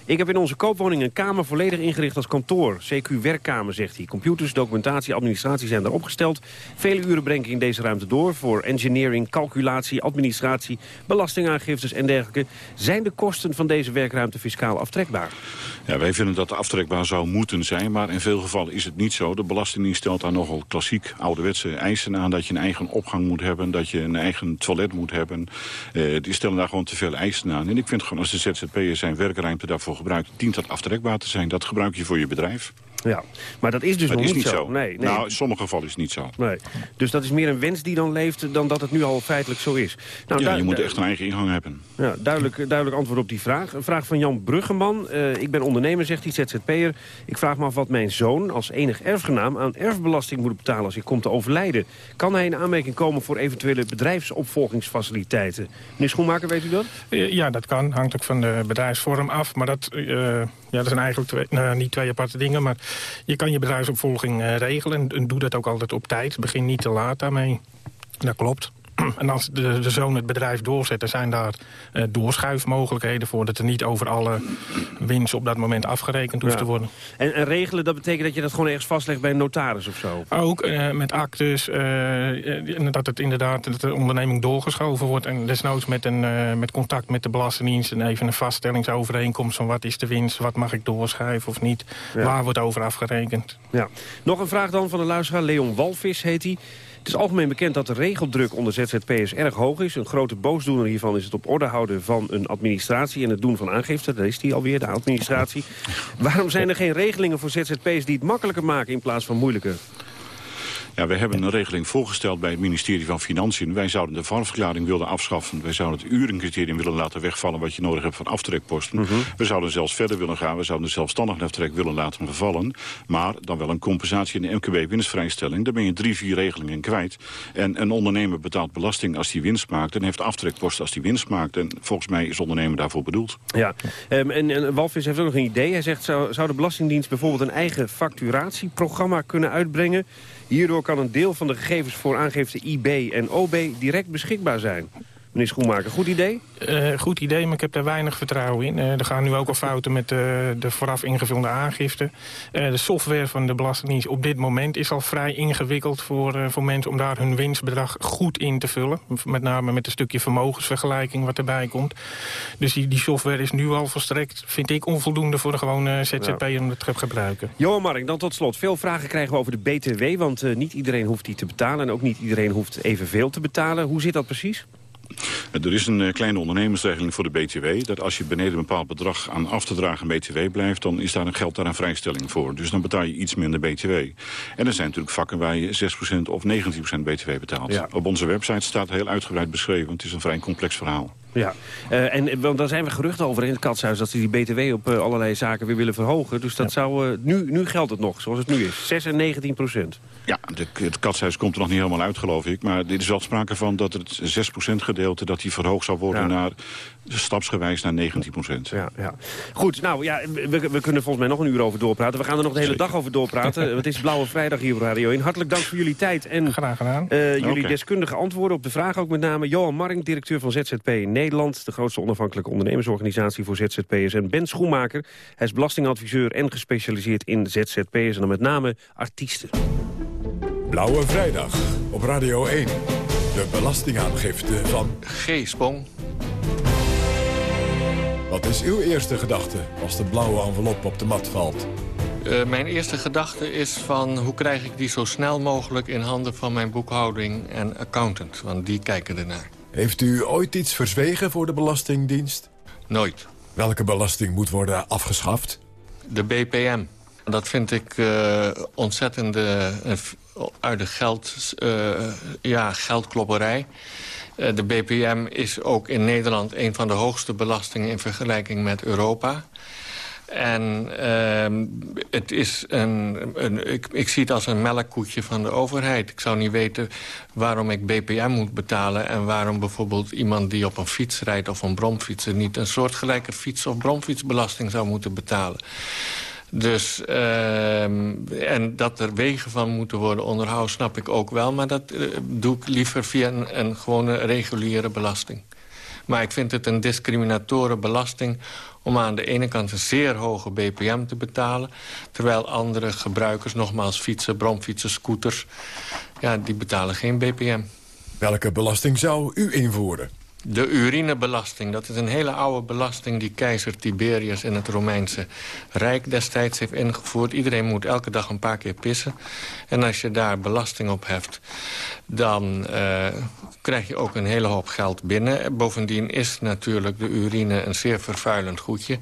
Ik heb in onze koopwoning een kamer volledig ingericht als kantoor. CQ werkkamer, zegt hij. Computers, documentatie, administratie zijn daar opgesteld. Vele uren breng ik in deze ruimte door voor engineering, calculatie, administratie, belastingaangiftes en dergelijke. Zijn de kosten van deze werkruimte fiscaal aftrekbaar? Ja, wij vinden dat aftrekbaar zou moeten zijn, maar in veel gevallen is het niet zo. De Belastingdienst stelt daar nogal klassiek ouderwetse eisen aan... dat je een eigen opgang moet hebben, dat je een eigen toilet moet hebben. Uh, die stellen daar gewoon te veel eisen aan. En ik vind gewoon als de ZZP'er zijn werkruimte daarvoor gebruikt... dient dat aftrekbaar te zijn. Dat gebruik je voor je bedrijf. Ja, maar dat is dus maar nog is niet zo. zo. Nee, nee. Nou, in sommige gevallen is het niet zo. Nee. Dus dat is meer een wens die dan leeft dan dat het nu al feitelijk zo is. Nou, ja, je moet echt een eigen ingang hebben. Ja, duidelijk, duidelijk antwoord op die vraag. Een vraag van Jan Bruggeman. Uh, ik ben ondernemer, zegt hij, ZZP'er. Ik vraag me af wat mijn zoon als enig erfgenaam aan erfbelasting moet betalen als hij komt te overlijden. Kan hij in aanmerking komen voor eventuele bedrijfsopvolgingsfaciliteiten? Meneer Schoenmaker, weet u dat? Uh, ja, dat kan. Hangt ook van de bedrijfsvorm af. Maar dat, uh, ja, dat zijn eigenlijk twee, nou, niet twee aparte dingen. Maar je kan je bedrijfsopvolging uh, regelen. En, en doe dat ook altijd op tijd. Begin niet te laat daarmee. Dat klopt. <clears throat> En als de, de zoon het bedrijf doorzet, er zijn daar uh, doorschuifmogelijkheden voor... dat er niet over alle winst op dat moment afgerekend hoeft Ja. te worden. En, en regelen, dat betekent dat je dat gewoon ergens vastlegt bij een notaris of zo? Ook uh, met actes, uh, dat het inderdaad dat de onderneming doorgeschoven wordt... en desnoods met, een, met contact met de Belastingdienst... en even een vaststellingsovereenkomst van wat is de winst... wat mag ik doorschrijven of niet, Ja. waar wordt over afgerekend. Ja. Nog een vraag dan van de luisteraar. Leon Walvis heet hij. Het is algemeen bekend dat de regeldruk onder ZZP'ers erg hoog is. Een grote boosdoener hiervan is het op orde houden van een administratie... en het doen van aangifte. Daar is die alweer, de administratie. Waarom zijn er geen regelingen voor ZZP'ers die het makkelijker maken... in plaats van moeilijker? Ja, wij hebben een regeling voorgesteld bij het ministerie van Financiën. Wij zouden de VAR-verklaring willen afschaffen. Wij zouden het urencriterium willen laten wegvallen... wat je nodig hebt van aftrekposten. We zouden zelfs verder willen gaan. We zouden de zelfstandige aftrek willen laten vervallen. Maar dan wel een compensatie in de MKB-winstvrijstelling. Daar ben je drie, vier regelingen kwijt. En een ondernemer betaalt belasting als hij winst maakt... en heeft aftrekposten als hij winst maakt. En volgens mij is ondernemer daarvoor bedoeld. Ja, um, en, en Walvis heeft ook nog een idee. Hij zegt, zou, zou de Belastingdienst bijvoorbeeld een eigen facturatieprogramma kunnen uitbrengen? Hierdoor kan een deel van de gegevens voor aangifte IB en OB direct beschikbaar zijn. Meneer Schoenmaker, goed idee? Uh, goed idee, maar ik heb daar weinig vertrouwen in. Uh, er gaan nu ook al fouten met uh, de vooraf ingevulde aangifte. de software van de Belastingdienst op dit moment is al vrij ingewikkeld... voor, voor mensen om daar hun winstbedrag goed in te vullen. Met name met een stukje vermogensvergelijking wat erbij komt. Dus die, die software is nu al volstrekt, vind ik, onvoldoende... voor de gewone ZZP ja. om het te gebruiken. Johan Mark, dan tot slot. Veel vragen krijgen we over de BTW... want niet iedereen hoeft die te betalen... en ook niet iedereen hoeft evenveel te betalen. Hoe zit dat precies? Er is een uh, kleine ondernemersregeling voor de BTW. Dat als je beneden een bepaald bedrag aan af te dragen BTW blijft... dan is daar een geld daar een vrijstelling voor. Dus dan betaal je iets minder BTW. En er zijn natuurlijk vakken waar je 6% of 19% BTW betaalt. Ja. Op onze website staat heel uitgebreid beschreven. Het is een vrij complex verhaal. Ja, uh, en want daar zijn we geruchten over in het katshuis... dat ze die btw op uh, allerlei zaken weer willen verhogen. Dus dat zou, uh, nu, nu geldt het nog, zoals het nu is. 6 en 19 procent. Ja, de, het katshuis komt er nog niet helemaal uit, geloof ik. Maar dit is wel sprake van dat het 6% gedeelte... dat die verhoogd zou worden ja. naar stapsgewijs naar 19 procent. Ja, ja. Goed, nou ja, we, we, kunnen volgens mij nog een uur over doorpraten. We gaan er nog de hele Zeker. dag over doorpraten. <laughs> het is Blauwe Vrijdag hier op Radio 1. Hartelijk dank voor jullie tijd en Graag gedaan. Uh, jullie okay. deskundige antwoorden op de vragen. Ook met name Johan Marring, directeur van ZZP Nederland. De grootste onafhankelijke ondernemersorganisatie voor ZZP'ers. En Ben Schoenmaker, hij is belastingadviseur en gespecialiseerd in ZZP'ers. En dan met name artiesten. Blauwe Vrijdag op Radio 1. De belastingaangifte van... G. Spong. Wat is uw eerste gedachte als de blauwe envelop op de mat valt? Uh, mijn eerste gedachte is van hoe krijg ik die zo snel mogelijk in handen van mijn boekhouding en accountant. Want die kijken ernaar. Heeft u ooit iets verzwegen voor de Belastingdienst? Nooit. Welke belasting moet worden afgeschaft? De BPM. Dat vind ik uh, ontzettende uh, uit de geld, ja, geldklopperij. De BPM is ook in Nederland een van de hoogste belastingen in vergelijking met Europa. En uh, het is een, een, ik, ik, zie het als een melkkoetje van de overheid. Ik zou niet weten waarom ik BPM moet betalen... en waarom bijvoorbeeld iemand die op een fiets rijdt of een bromfietser... niet een soortgelijke fiets- of bromfietsbelasting zou moeten betalen. Dus, uh, en dat er wegen van moeten worden onderhouden, snap ik ook wel. Maar dat uh, doe ik liever via een, een gewone reguliere belasting. Maar ik vind het een discriminatoren belasting om aan de ene kant een zeer hoge BPM te betalen... terwijl andere gebruikers, nogmaals fietsen, bromfietsen, scooters... ja, die betalen geen BPM. Welke belasting zou u invoeren? De urinebelasting, dat is een hele oude belasting... die keizer Tiberius in het Romeinse Rijk destijds heeft ingevoerd. Iedereen moet elke dag een paar keer pissen. En als je daar belasting op heft, dan uh, krijg je ook een hele hoop geld binnen. Bovendien is natuurlijk de urine een zeer vervuilend goedje.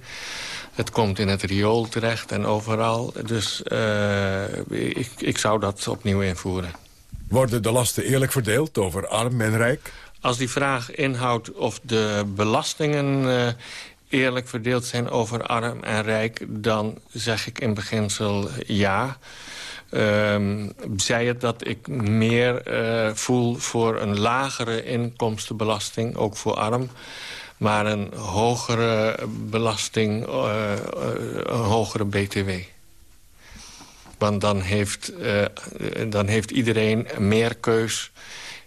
Het komt in het riool terecht en overal. Dus uh, ik, ik zou dat opnieuw invoeren. Worden de lasten eerlijk verdeeld over arm en rijk? Als die vraag inhoudt of de belastingen uh, eerlijk verdeeld zijn over arm en rijk... dan zeg ik in beginsel ja. Um, zij het dat ik meer uh, voel voor een lagere inkomstenbelasting, ook voor arm... maar een hogere belasting, uh, een hogere btw. Want dan heeft, dan heeft iedereen meer keus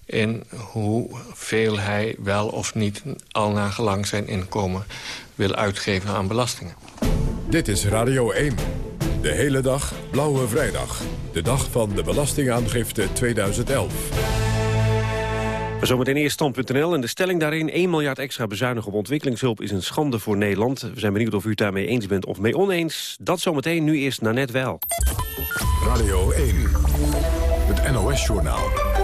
in hoeveel hij wel of niet al naar gelang zijn inkomen wil uitgeven aan belastingen. Dit is Radio 1. De hele dag Blauwe Vrijdag. De dag van de Belastingaangifte 2011. Zometeen eerst stand.nl en de stelling daarin... 1 miljard extra bezuinigen op ontwikkelingshulp is een schande voor Nederland. We zijn benieuwd of u het daarmee eens bent of mee oneens. Dat zometeen, nu eerst net Wel. Radio 1, het NOS-journaal.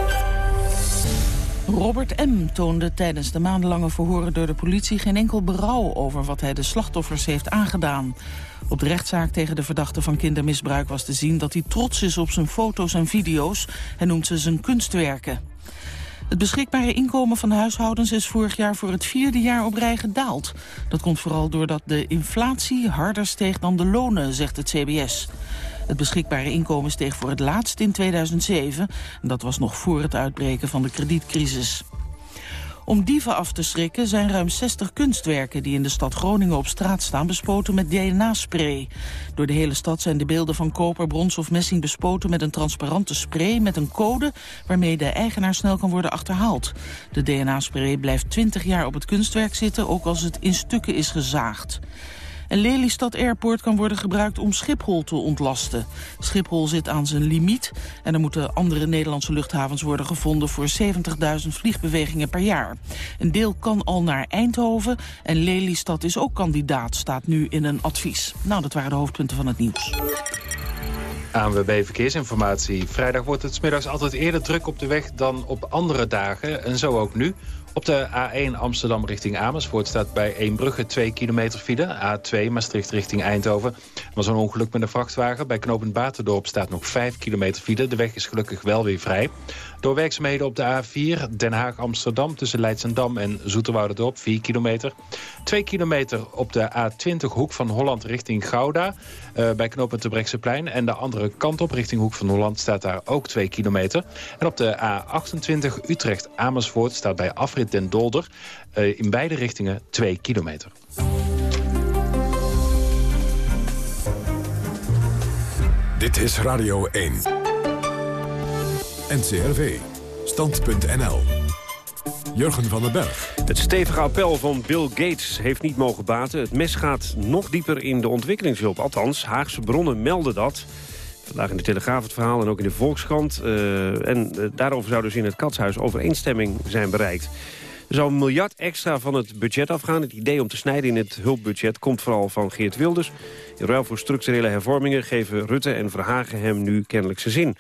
Robert M. toonde tijdens de maandenlange verhoren door de politie geen enkel berouw over wat hij de slachtoffers heeft aangedaan. Op de rechtszaak tegen de verdachte van kindermisbruik was te zien dat hij trots is op zijn foto's en video's. Hij noemt ze zijn kunstwerken. Het beschikbare inkomen van de huishoudens is vorig jaar voor het vierde jaar op rij gedaald. Dat komt vooral doordat de inflatie harder steeg dan de lonen, zegt het CBS. Het beschikbare inkomen steeg voor het laatst in 2007. En dat was nog voor het uitbreken van de kredietcrisis. Om dieven af te schrikken zijn ruim 60 kunstwerken die in de stad Groningen op straat staan bespoten met DNA-spray. Door de hele stad zijn de beelden van koper, brons of messing bespoten met een transparante spray met een code waarmee de eigenaar snel kan worden achterhaald. De DNA-spray blijft 20 jaar op het kunstwerk zitten, ook als het in stukken is gezaagd. En Lelystad Airport kan worden gebruikt om Schiphol te ontlasten. Schiphol zit aan zijn limiet en er moeten andere Nederlandse luchthavens worden gevonden voor 70.000 vliegbewegingen per jaar. Een deel kan al naar Eindhoven en Lelystad is ook kandidaat, staat nu in een advies. Nou, dat waren de hoofdpunten van het nieuws. ANWB Verkeersinformatie. Vrijdag wordt het smiddags altijd eerder druk op de weg dan op andere dagen. En zo ook nu. Op de A1 Amsterdam richting Amersfoort staat bij Eembrugge 2 kilometer file. A2 Maastricht richting Eindhoven. Was een ongeluk met een vrachtwagen. Bij knooppunt Baterdorp staat nog 5 kilometer file. De weg is gelukkig wel weer vrij. Door werkzaamheden op de A4 Den Haag-Amsterdam... tussen Leidsendam en Zoeterwouderdorp, 4 kilometer. 2 kilometer op de A20 hoek van Holland richting Gouda... Uh, bij knooppunt Brechtseplein. En de andere kant op richting hoek van Holland staat daar ook 2 kilometer. En op de A28 Utrecht-Amersfoort staat bij afrit Den Dolder... Uh, in beide richtingen 2 kilometer. Dit is Radio 1. NCRV. Stand.nl. Jurgen van den Berg. Het stevige appel van Bill Gates heeft niet mogen baten. Het mes gaat nog dieper in de ontwikkelingshulp. Althans, Haagse bronnen melden dat. Vandaag in de Telegraaf het verhaal en ook in de Volkskrant. Uh, en uh, daarover zou dus in het Katshuis overeenstemming zijn bereikt. Er zou een miljard extra van het budget afgaan. Het idee om te snijden in het hulpbudget komt vooral van Geert Wilders. In ruil voor structurele hervormingen geven Rutte en Verhagen hem nu kennelijk zijn zin.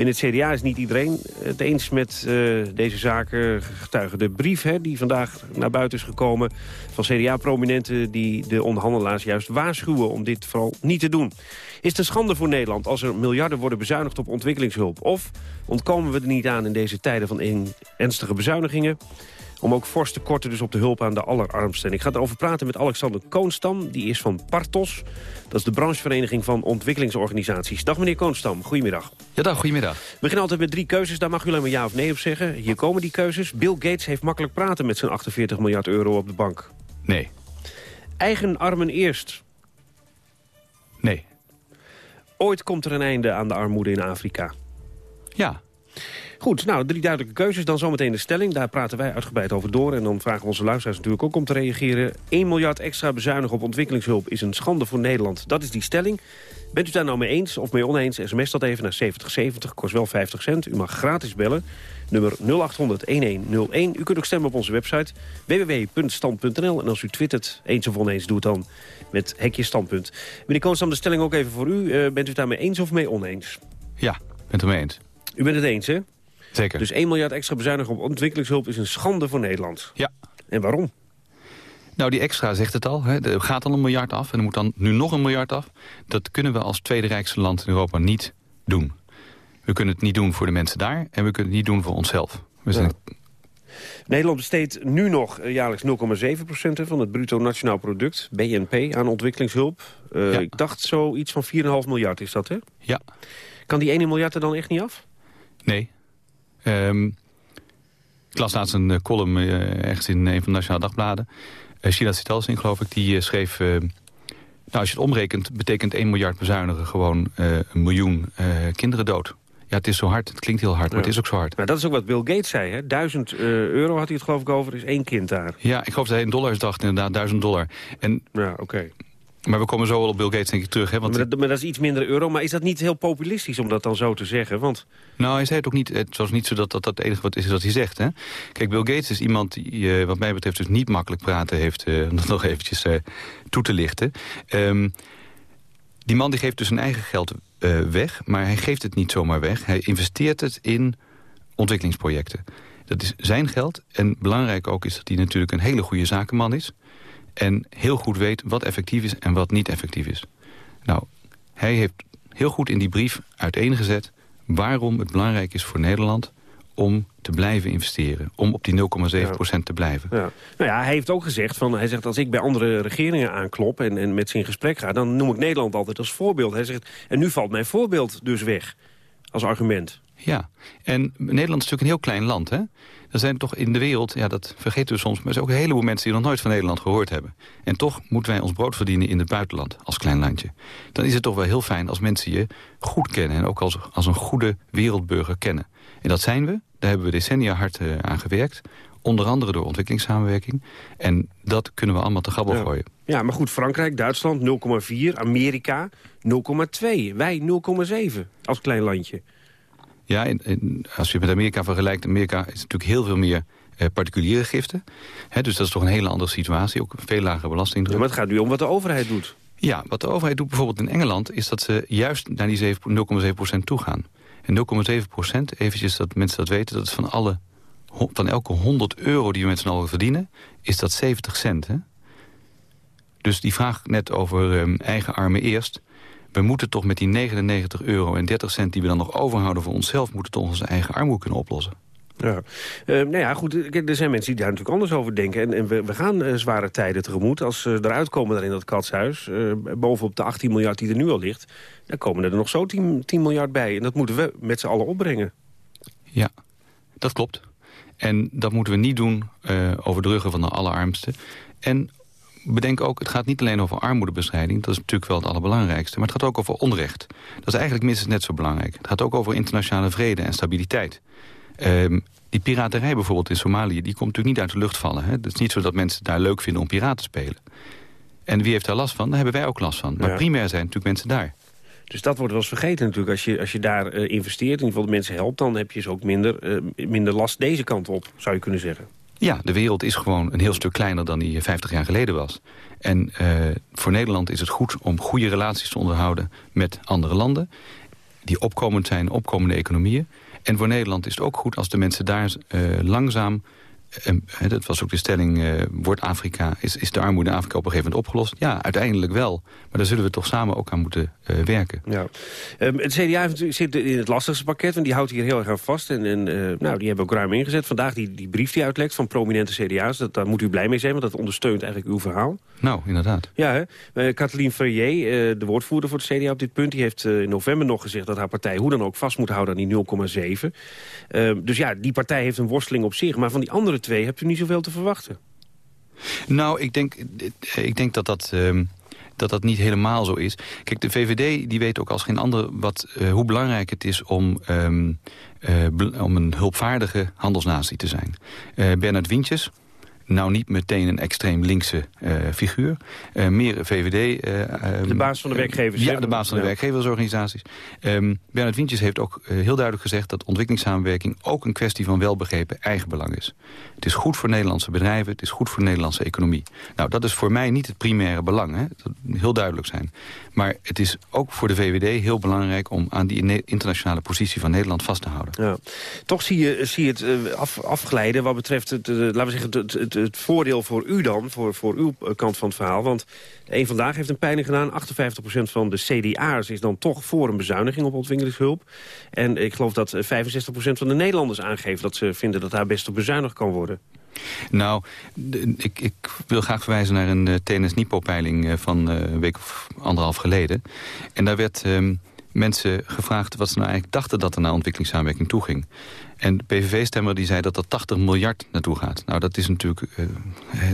Binnen het CDA is niet iedereen het eens met uh, deze zaken. Getuigen de brief hè, die vandaag naar buiten is gekomen... van CDA-prominenten die de onderhandelaars juist waarschuwen... om dit vooral niet te doen. Is het een schande voor Nederland als er miljarden worden bezuinigd op ontwikkelingshulp? Of ontkomen we er niet aan in deze tijden van ernstige bezuinigingen? Om ook fors te korten dus op de hulp aan de allerarmsten. En ik ga erover praten met Alexander Koonstam, die is van Partos. Dat is de branchevereniging van ontwikkelingsorganisaties. Dag meneer Koonstam, goedemiddag. Ja, dag, goedemiddag. We beginnen altijd met drie keuzes, daar mag u alleen maar ja of nee op zeggen. Hier komen die keuzes. Bill Gates heeft makkelijk praten met zijn 48 miljard euro op de bank. Nee. Eigen armen eerst. Nee. Ooit komt er een einde aan de armoede in Afrika. Ja. Goed, nou, drie duidelijke keuzes. Dan zometeen de stelling. Daar praten wij uitgebreid over door. En dan vragen we onze luisteraars natuurlijk ook om te reageren. 1 miljard extra bezuinigen op ontwikkelingshulp is een schande voor Nederland. Dat is die stelling. Bent u daar nou mee eens of mee oneens? SMS dat even naar 7070, kost wel 50 cent. U mag gratis bellen. Nummer 0800-1101. U kunt ook stemmen op onze website www.stand.nl. En als u twittert eens of oneens, doe het dan met hekje standpunt. Meneer Koonstam, de stelling ook even voor u. Uh, bent u het daarmee eens of mee oneens? Ja, bent u mee eens. U bent het eens, hè? Zeker. Dus 1 miljard extra bezuinigen op ontwikkelingshulp is een schande voor Nederland. Ja. En waarom? Nou, die extra zegt het al. Hè. Er gaat al een miljard af en er moet dan nu nog een miljard af. Dat kunnen we als tweede rijkste land in Europa niet doen. We kunnen het niet doen voor de mensen daar en we kunnen het niet doen voor onszelf. We zijn... Ja. Nederland besteedt nu nog jaarlijks 0,7% van het bruto nationaal product, BNP, aan ontwikkelingshulp. Uh, ja. Ik dacht zoiets van 4,5 miljard is dat, hè? Ja. Kan die 1 miljard er dan echt niet af? Nee. Um, ik las laatst een uh, column uh, ergens in een van de Nationale Dagbladen. Uh, Sheila geloof ik, die schreef... nou, als je het omrekent, betekent 1 miljard bezuinigen gewoon een miljoen kinderen dood. Ja, het is zo hard. Het klinkt heel hard, maar ja. het is ook zo hard. Maar dat is ook wat Bill Gates zei, hè? Duizend euro had hij het geloof ik over, is één kind daar. Ja, ik geloof dat hij in dollars dacht, inderdaad, duizend dollar. En ja, oké. Okay. Maar we komen zo wel op Bill Gates denk ik terug. Hè, want maar, dat, maar dat is iets minder euro. Maar is dat niet heel populistisch om dat dan zo te zeggen? Want... Nou, hij zei het ook niet. Het was niet zo dat dat, dat het enige wat is dat hij zegt. Hè? Kijk, Bill Gates is iemand die uh, wat mij betreft dus niet makkelijk praten heeft. Uh, om dat <laughs> nog eventjes uh, toe te lichten. Um, die man die geeft dus zijn eigen geld weg. Maar hij geeft het niet zomaar weg. Hij investeert het in ontwikkelingsprojecten. Dat is zijn geld. En belangrijk ook is dat hij natuurlijk een hele goede zakenman is. En heel goed weet wat effectief is en wat niet effectief is. Nou, hij heeft heel goed in die brief uiteengezet... waarom het belangrijk is voor Nederland om te blijven investeren. Om op die 0,7 ja. te blijven. Ja. Nou ja, hij heeft ook gezegd, van, hij zegt als ik bij andere regeringen aanklop... En, en met ze in gesprek ga, dan noem ik Nederland altijd als voorbeeld. Hij zegt, en nu valt mijn voorbeeld dus weg, als argument. Ja, en Nederland is natuurlijk een heel klein land, hè? Er zijn toch in de wereld, ja, dat vergeten we soms... maar er zijn ook een heleboel mensen die nog nooit van Nederland gehoord hebben. En toch moeten wij ons brood verdienen in het buitenland, als klein landje. Dan is het toch wel heel fijn als mensen je goed kennen... en ook als, als een goede wereldburger kennen. En dat zijn we, daar hebben we decennia hard uh, aan gewerkt... Onder andere door ontwikkelingssamenwerking. En dat kunnen we allemaal te grabbel ja. gooien. Ja, maar goed, Frankrijk, Duitsland 0,4, Amerika 0,2. Wij 0,7 als klein landje. Ja, en, en als je met Amerika vergelijkt... Amerika is natuurlijk heel veel meer eh, particuliere giften. Hè, dus dat is toch een hele andere situatie. Ook een veel lagere belastingdruk. Ja, maar het gaat nu om wat de overheid doet. Ja, wat de overheid doet bijvoorbeeld in Engeland... is dat ze juist naar die 0,7% toe gaan. En 0,7% eventjes dat mensen dat weten... dat is van alle van elke 100 euro die we met z'n allen verdienen... is dat 70 cent. Hè? Dus die vraag net over um, eigen armen eerst... we moeten toch met die 99 euro en 30 cent die we dan nog overhouden voor onszelf... moeten toch onze eigen armoede kunnen oplossen. Ja. Uh, nou ja, goed, er zijn mensen die daar natuurlijk anders over denken. En, en we, we, gaan uh, zware tijden tegemoet. Als ze eruit komen daar in dat katshuis, uh, bovenop de 18 miljard die er nu al ligt... dan komen er nog zo 10, 10 miljard bij. En dat moeten we met z'n allen opbrengen. Ja, dat klopt. En dat moeten we niet doen over de ruggen van de allerarmsten. En bedenk ook, het gaat niet alleen over armoedebestrijding. Dat is natuurlijk wel het allerbelangrijkste. Maar het gaat ook over onrecht. Dat is eigenlijk minstens net zo belangrijk. Het gaat ook over internationale vrede en stabiliteit. Um, die piraterij bijvoorbeeld in Somalië, die komt natuurlijk niet uit de lucht vallen. Hè? Het is niet zo dat mensen daar leuk vinden om piraten te spelen. En wie heeft daar last van? Daar hebben wij ook last van. Maar ja. primair zijn natuurlijk mensen daar. Dus dat wordt wel eens vergeten natuurlijk. Als je, als je daar uh, investeert, in ieder geval de mensen helpt... dan heb je ze ook minder, uh, minder last deze kant op, zou je kunnen zeggen. Ja, de wereld is gewoon een heel stuk kleiner dan die 50 jaar geleden was. En uh, voor Nederland is het goed om goede relaties te onderhouden met andere landen... die opkomend zijn, opkomende economieën. En voor Nederland is het ook goed als de mensen daar uh, langzaam... Uh, dat was ook de stelling, uh, wordt Afrika, is, is de armoede in Afrika op een gegeven moment opgelost? Ja, uiteindelijk wel. Maar daar zullen we toch samen ook aan moeten werken. Ja. Um, het CDA zit in het lastigste pakket, want die houdt hier heel erg aan vast. En, en nou, die hebben ook ruim ingezet. Vandaag die, die brief die uitlekt van prominente CDA's, dat, daar moet u blij mee zijn, want dat ondersteunt eigenlijk uw verhaal. Nou, inderdaad. Ja, hè? Kathleen Ferrier, de woordvoerder voor het CDA op dit punt... die heeft in november nog gezegd dat haar partij hoe dan ook vast moet houden aan die 0,7. Uh, dus ja, die partij heeft een worsteling op zich. Maar van die andere twee hebt u niet zoveel te verwachten. Nou, ik denk, ik denk dat dat... Um dat dat niet helemaal zo is. Kijk, de VVD die weet ook als geen ander wat, uh, hoe belangrijk het is om, um, uh, om een hulpvaardige handelsnatie te zijn. Bernard Wintjes, nou niet meteen een extreem linkse uh, figuur. Uh, meer VVD... Uh, de baas van de werkgevers. ja, de baas van de werkgeversorganisaties. Um, Bernard Wientjes heeft ook heel duidelijk gezegd... dat ontwikkelingssamenwerking ook een kwestie van welbegrepen eigenbelang is. Het is goed voor Nederlandse bedrijven, het is goed voor de Nederlandse economie. Nou, dat is voor mij niet het primaire belang, hè. dat moet heel duidelijk zijn. Maar het is ook voor de VVD heel belangrijk... om aan die internationale positie van Nederland vast te houden. Ja. Toch zie je, zie je het af, afglijden wat betreft het, laten we zeggen, het, voordeel voor u dan, voor, voor uw kant van het verhaal. Want één Vandaag heeft een peiling gedaan. 58% van de CDA'ers is dan toch voor een bezuiniging op ontwikkelingshulp. En ik geloof dat 65% van de Nederlanders aangeeft... dat ze vinden dat daar best op bezuinigd kan worden. Nou, ik, ik, wil graag verwijzen naar een uh, TNS Nipo-peiling van uh, een week of anderhalf geleden. En daar werd... Um, mensen gevraagd wat ze nou eigenlijk dachten dat er naar ontwikkelingssamenwerking toe ging. En de PVV-stemmer die zei dat er 80 miljard naartoe gaat. Nou, dat is natuurlijk uh,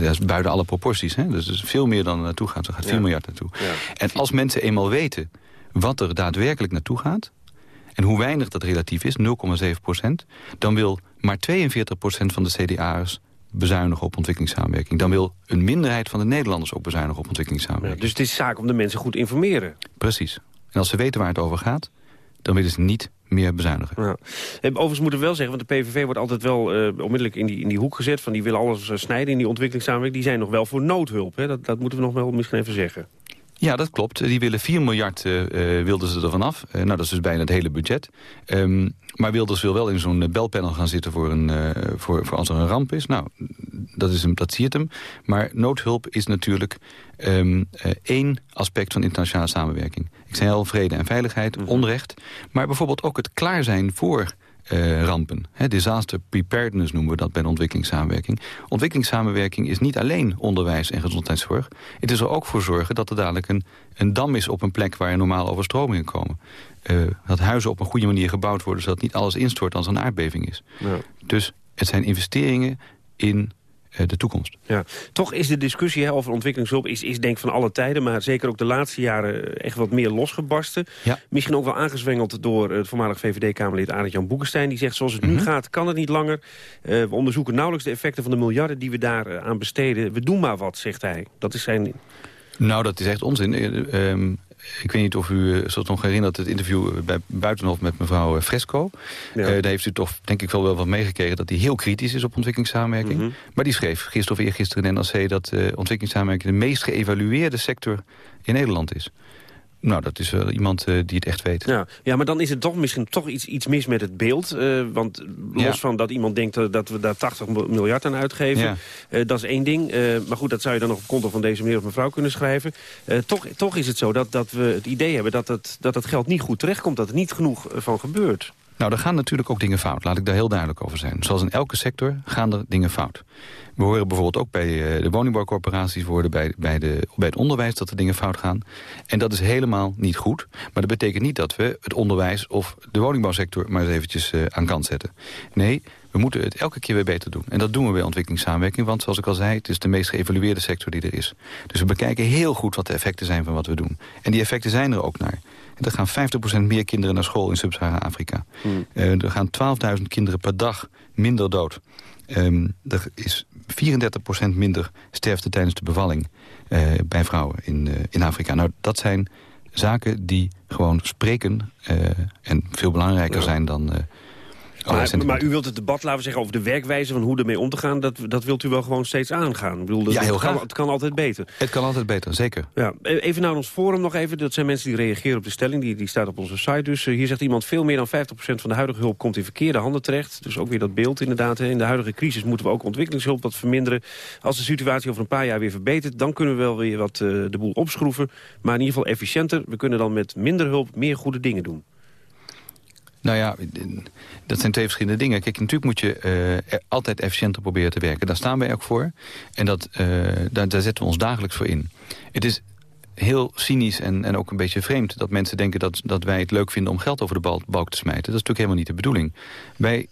dat is buiten alle proporties. Hè? Dus is veel meer dan er naartoe gaat. Er gaat 4 ja. miljard naartoe. Ja. En als mensen eenmaal weten wat er daadwerkelijk naartoe gaat... en hoe weinig dat relatief is, 0,7 procent... dan wil maar 42 procent van de CDA'ers bezuinigen op ontwikkelingssamenwerking. Dan wil een minderheid van de Nederlanders ook bezuinigen op ontwikkelingssamenwerking. Ja, dus het is zaak om de mensen goed te informeren. Precies. En als ze weten waar het over gaat, dan willen ze niet meer bezuinigen. Ja. Overigens moeten we wel zeggen, want de PVV wordt altijd wel uh, onmiddellijk in die, in die hoek gezet... van die willen alles uh, snijden in die ontwikkelingssamenwerking. Die zijn nog wel voor noodhulp, hè? Dat, dat moeten we nog wel misschien even zeggen. Ja, dat klopt. Die willen 4 miljard, uh, wilden ze er vanaf. Uh, nou, dat is dus bijna het hele budget. Um, maar Wilders wil wel in zo'n belpanel gaan zitten voor, een, uh, voor, voor als er een ramp is. Nou, dat, is hem, dat zie hem. Maar noodhulp is natuurlijk um, één aspect van internationale samenwerking. Ik zei al, vrede en veiligheid, onrecht. Maar bijvoorbeeld ook het klaar zijn voor uh, rampen. He, disaster preparedness noemen we dat bij de ontwikkelingssamenwerking. Ontwikkelingssamenwerking is niet alleen onderwijs en gezondheidszorg. Het is er ook voor zorgen dat er dadelijk een, een dam is op een plek waar normaal overstromingen komen. Uh, dat huizen op een goede manier gebouwd worden... zodat niet alles instort als er een aardbeving is. Ja. Dus het zijn investeringen in de toekomst. Ja. Toch is de discussie hè, over ontwikkelingshulp is, is denk ik van alle tijden... maar zeker ook de laatste jaren echt wat meer losgebarsten. Ja. Misschien ook wel aangezwengeld door het voormalig VVD-Kamerlid Arend-Jan Boekenstein. Die zegt zoals het mm -hmm. nu gaat kan het niet langer. Uh, we onderzoeken nauwelijks de effecten van de miljarden die we daar uh, aan besteden. We doen maar wat, zegt hij. Dat is zijn... Nou, dat is echt onzin. Um ik weet niet of u zich nog herinnert het interview bij Buitenhof met mevrouw Fresco. Ja. Uh, daar heeft u toch denk ik wel wel wat meegekregen dat hij heel kritisch is op ontwikkelingssamenwerking. Mm -hmm. Maar die schreef gisteren of eergisteren in NRC dat uh, ontwikkelingssamenwerking de meest geëvalueerde sector in Nederland is. Nou, dat is wel iemand eh, die het echt weet. Ja. ja, maar dan is het toch misschien toch iets, iets mis met het beeld. eh, want los Ja. van dat iemand denkt eh, dat we daar 80 miljard aan uitgeven... Ja. dat is één ding. Maar goed, dat zou je dan nog op konto van deze meneer of mevrouw kunnen schrijven. Toch, toch is het zo dat, dat we het idee hebben dat het, dat het geld niet goed terechtkomt. Dat er niet genoeg van gebeurt. Nou, er gaan natuurlijk ook dingen fout. Laat ik daar heel duidelijk over zijn. Zoals in elke sector gaan er dingen fout. We horen bijvoorbeeld ook bij eh, de woningbouwcorporaties... we horen bij, bij, de, bij het onderwijs dat er dingen fout gaan. En dat is helemaal niet goed. Maar dat betekent niet dat we het onderwijs of de woningbouwsector... maar eens eventjes eh, aan kant zetten. Nee, we moeten het elke keer weer beter doen. En dat doen we bij ontwikkelingssamenwerking. Want zoals ik al zei, het is de meest geëvalueerde sector die er is. Dus we bekijken heel goed wat de effecten zijn van wat we doen. En die effecten zijn er ook naar. En er gaan 50% meer kinderen naar school in Sub-Sahara-Afrika. Eh, er gaan 12.000 kinderen per dag minder dood. Ehm, er is 34% minder sterfte tijdens de bevalling eh, bij vrouwen in, eh, in Afrika. Nou, dat zijn zaken die gewoon spreken eh, en veel belangrijker zijn dan... allerlei Maar, u wilt het debat, laten we zeggen, over de werkwijze... van hoe ermee om te gaan, dat, dat wilt u wel gewoon steeds aangaan. Ik bedoel, dat- Ja, heel het, kan, graag. het kan altijd beter. Het kan altijd beter, zeker. Ja, e- even naar ons forum nog even. Dat zijn mensen die reageren op de stelling. Die, die staat op onze site. Dus eh, hier zegt iemand... veel meer dan 50% van de huidige hulp komt in verkeerde handen terecht. Dus ook weer dat beeld inderdaad. In de huidige crisis moeten we ook ontwikkelingshulp wat verminderen. Als de situatie over een paar jaar weer verbetert... dan kunnen we wel weer wat eh, de boel opschroeven. Maar in ieder geval efficiënter. We kunnen dan met minder hulp meer goede dingen doen. Nou ja, dat zijn twee verschillende dingen. Kijk, natuurlijk moet je eh, altijd efficiënter proberen te werken. Daar staan wij ook voor. En dat, eh, daar, zetten we ons dagelijks voor in. Het is heel cynisch en, en ook een beetje vreemd... dat mensen denken dat, dat wij het leuk vinden om geld over de bal- balk te smijten. Dat is natuurlijk helemaal niet de bedoeling. Wij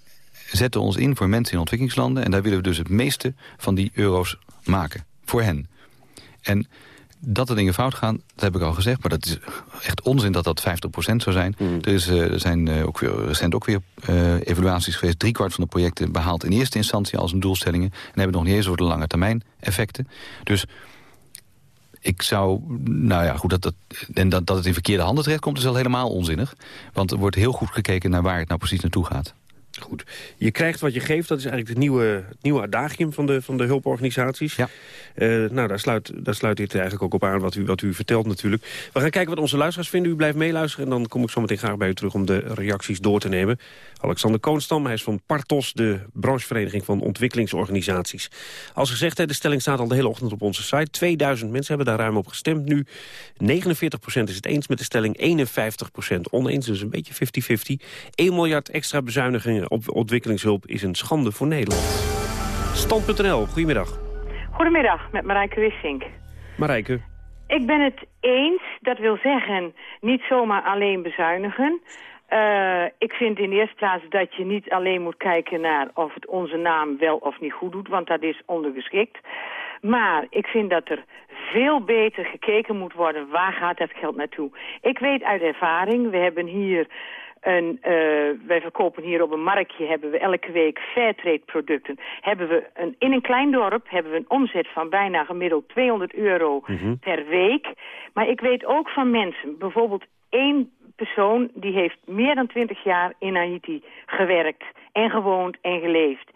zetten ons in voor mensen in ontwikkelingslanden... en daar willen we dus het meeste van die euro's maken. Voor hen. En dat er dingen fout gaan, dat heb ik al gezegd... maar dat is echt onzin dat dat 50% zou zijn. Er, is, eh, er zijn eh, ook weer, recent ook weer eh, evaluaties geweest... driekwart van de projecten behaald in eerste instantie als een doelstellingen... en hebben nog niet eens over de lange termijn effecten. Dus ik zou, nou ja, goed, dat, dat, en dat, dat het in verkeerde handen terechtkomt... is al helemaal onzinnig. Want er wordt heel goed gekeken naar waar het nou precies naartoe gaat. Goed. Je krijgt wat je geeft. Dat is eigenlijk het nieuwe, het nieuwe adagium van de, van de hulporganisaties. Ja. Eh, nou, daar sluit, daar sluit dit eigenlijk ook op aan wat u, wat u vertelt natuurlijk. We gaan kijken wat onze luisteraars vinden. U blijft meeluisteren en dan kom ik zo meteen graag bij u terug om de reacties door te nemen. Alexander Koonstam, hij is van Partos, de branchevereniging van ontwikkelingsorganisaties. Als gezegd, hè, de stelling staat al de hele ochtend op onze site. 2000 mensen hebben daar ruim op gestemd nu. 49% is het eens met de stelling, 51% oneens. Dus een beetje 50-50. 1 miljard extra bezuinigingen op ontwikkelingshulp is een schande voor Nederland. Stand.nl, goedemiddag. Goedemiddag, met Marijke Wissink. Marijke. Ik ben het eens, dat wil zeggen, niet zomaar alleen bezuinigen. Eh, ik vind in de eerste plaats dat je niet alleen moet kijken naar of het onze naam wel of niet goed doet, want dat is ondergeschikt. Maar ik vind dat er veel beter gekeken moet worden, waar gaat dat geld naartoe? Ik weet uit ervaring, we hebben hier een, eh, wij verkopen hier op een marktje, hebben we elke week fairtrade producten. Hebben we een, in een klein dorp hebben we een omzet van bijna gemiddeld 200 euro per week. Maar ik weet ook van mensen, bijvoorbeeld één persoon die heeft meer dan 20 jaar in Haiti gewerkt en gewoond en geleefd.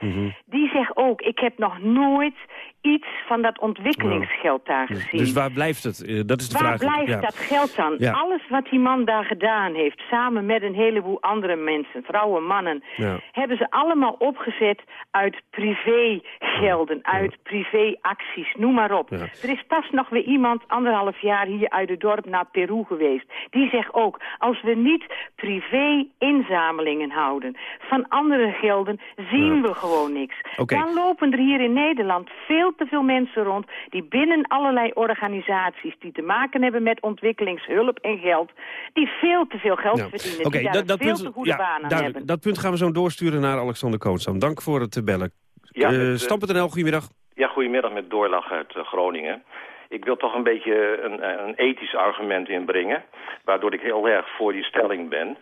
Die zegt ook, ik heb nog nooit iets van dat ontwikkelingsgeld daar gezien. Dus waar blijft het? Eh, dat is de Waar vraag. blijft Ja. dat geld dan? Ja. Alles wat die man daar gedaan heeft, samen met een heleboel andere mensen, vrouwen, mannen, Ja. hebben ze allemaal opgezet uit privégelden, uit privéacties, noem maar op. Er is pas nog weer iemand anderhalf jaar hier uit het dorp naar Peru geweest. Die zegt ook, als we niet privé-inzamelingen houden van andere gelden, zien we gewoon niks. Dan lopen er hier in Nederland veel te veel mensen rond die binnen allerlei organisaties die te maken hebben met ontwikkelingshulp en geld, die veel te veel geld Ja. verdienen, die daar dat, veel punt, te goede ja, duidelijk. hebben. Dat punt gaan we zo doorsturen naar Alexander Koonstam. Dank voor het eh, bellen. Ja, Eh, met, eh, Stam.nl, goedemiddag. Ja, goedemiddag met Doorlag uit eh, Groningen. Ik wil toch een beetje een, een ethisch argument inbrengen, waardoor ik heel erg voor die stelling ben.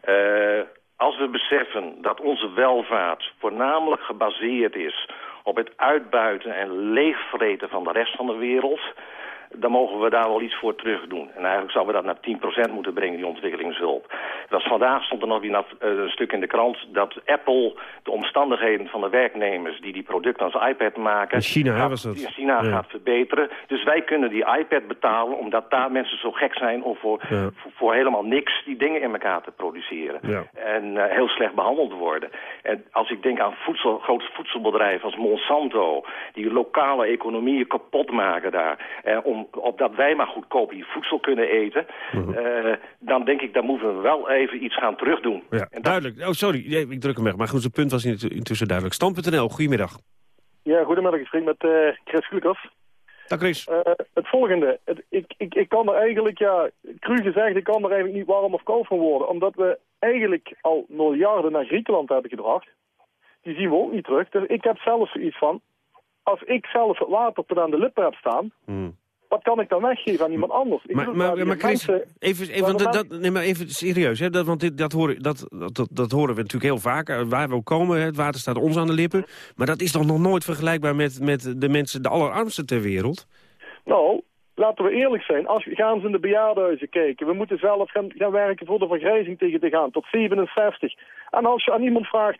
Eh, als we beseffen dat onze welvaart voornamelijk gebaseerd is op het uitbuiten en leegvreten van de rest van de wereld, dan mogen we daar wel iets voor terug doen. En eigenlijk zouden we dat naar 10% moeten brengen, die ontwikkelingshulp. Was vandaag stond er nog weer een stuk in de krant dat Apple de omstandigheden van de werknemers die die producten als iPad maken... In China gaat, was dat. In China Ja. gaat verbeteren. Dus wij kunnen die iPad betalen omdat daar mensen zo gek zijn om voor, Ja. voor, voor helemaal niks die dingen in elkaar te produceren. Ja. En eh, heel slecht behandeld worden. En als ik denk aan voedsel, grote voedselbedrijven als Monsanto... die lokale economieën kapot maken daar... Eh, om, opdat wij maar goedkoop hier voedsel kunnen eten... eh, dan denk ik, dan moeten we wel even iets gaan terugdoen. Ja, duidelijk. Oh, sorry, Nee, ik druk hem weg. Maar goed, zijn punt was int- intussen duidelijk. Stam.nl, goedemiddag. Ja, goedemiddag. Ik spreek met eh, Chris Gulikoff. Dag Chris. Eh, het volgende. Het, ik, ik, ik kan er eigenlijk, ja, cru gezegd, ik kan er eigenlijk niet warm of koud van worden. Omdat we eigenlijk al miljarden naar Griekenland hebben gebracht. Die zien we ook niet terug. Dus ik heb zelfs zoiets van, als ik zelf het water tot aan de lippen heb staan, wat kan ik dan weggeven aan iemand anders? Ik. Maar, maar, Chris, mensen- even, even, dat, dat- nee, maar even serieus, hè, dat, want dit, dat, horen, dat, dat, dat, horen we natuurlijk heel vaak. eh, Waar we ook komen, hè, het water staat ons aan de lippen. Maar dat is toch nog nooit vergelijkbaar met, met de mensen, de allerarmsten ter wereld? Nou, laten we eerlijk zijn. Als we gaan ze in de bejaardenhuizen kijken. We moeten zelf gaan, gaan werken voor de vergrijzing tegen te gaan. Tot 67. En als je aan iemand vraagt,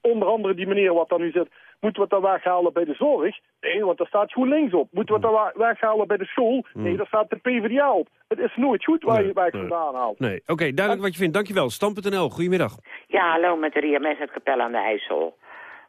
onder andere die meneer wat daar nu zit... moeten we het dan weghalen bij de zorg? Nee, want daar staat GroenLinks op. Moeten we het dan we- weghalen bij de school? Nee, daar staat de PvdA op. Het is nooit goed waar je waar je het vandaan haalt. Nee, oké, duidelijk wat je vindt. Dankjewel. Stam.nl, goedemiddag. Ja, hallo met Ria Mes uit Kapel aan de IJssel.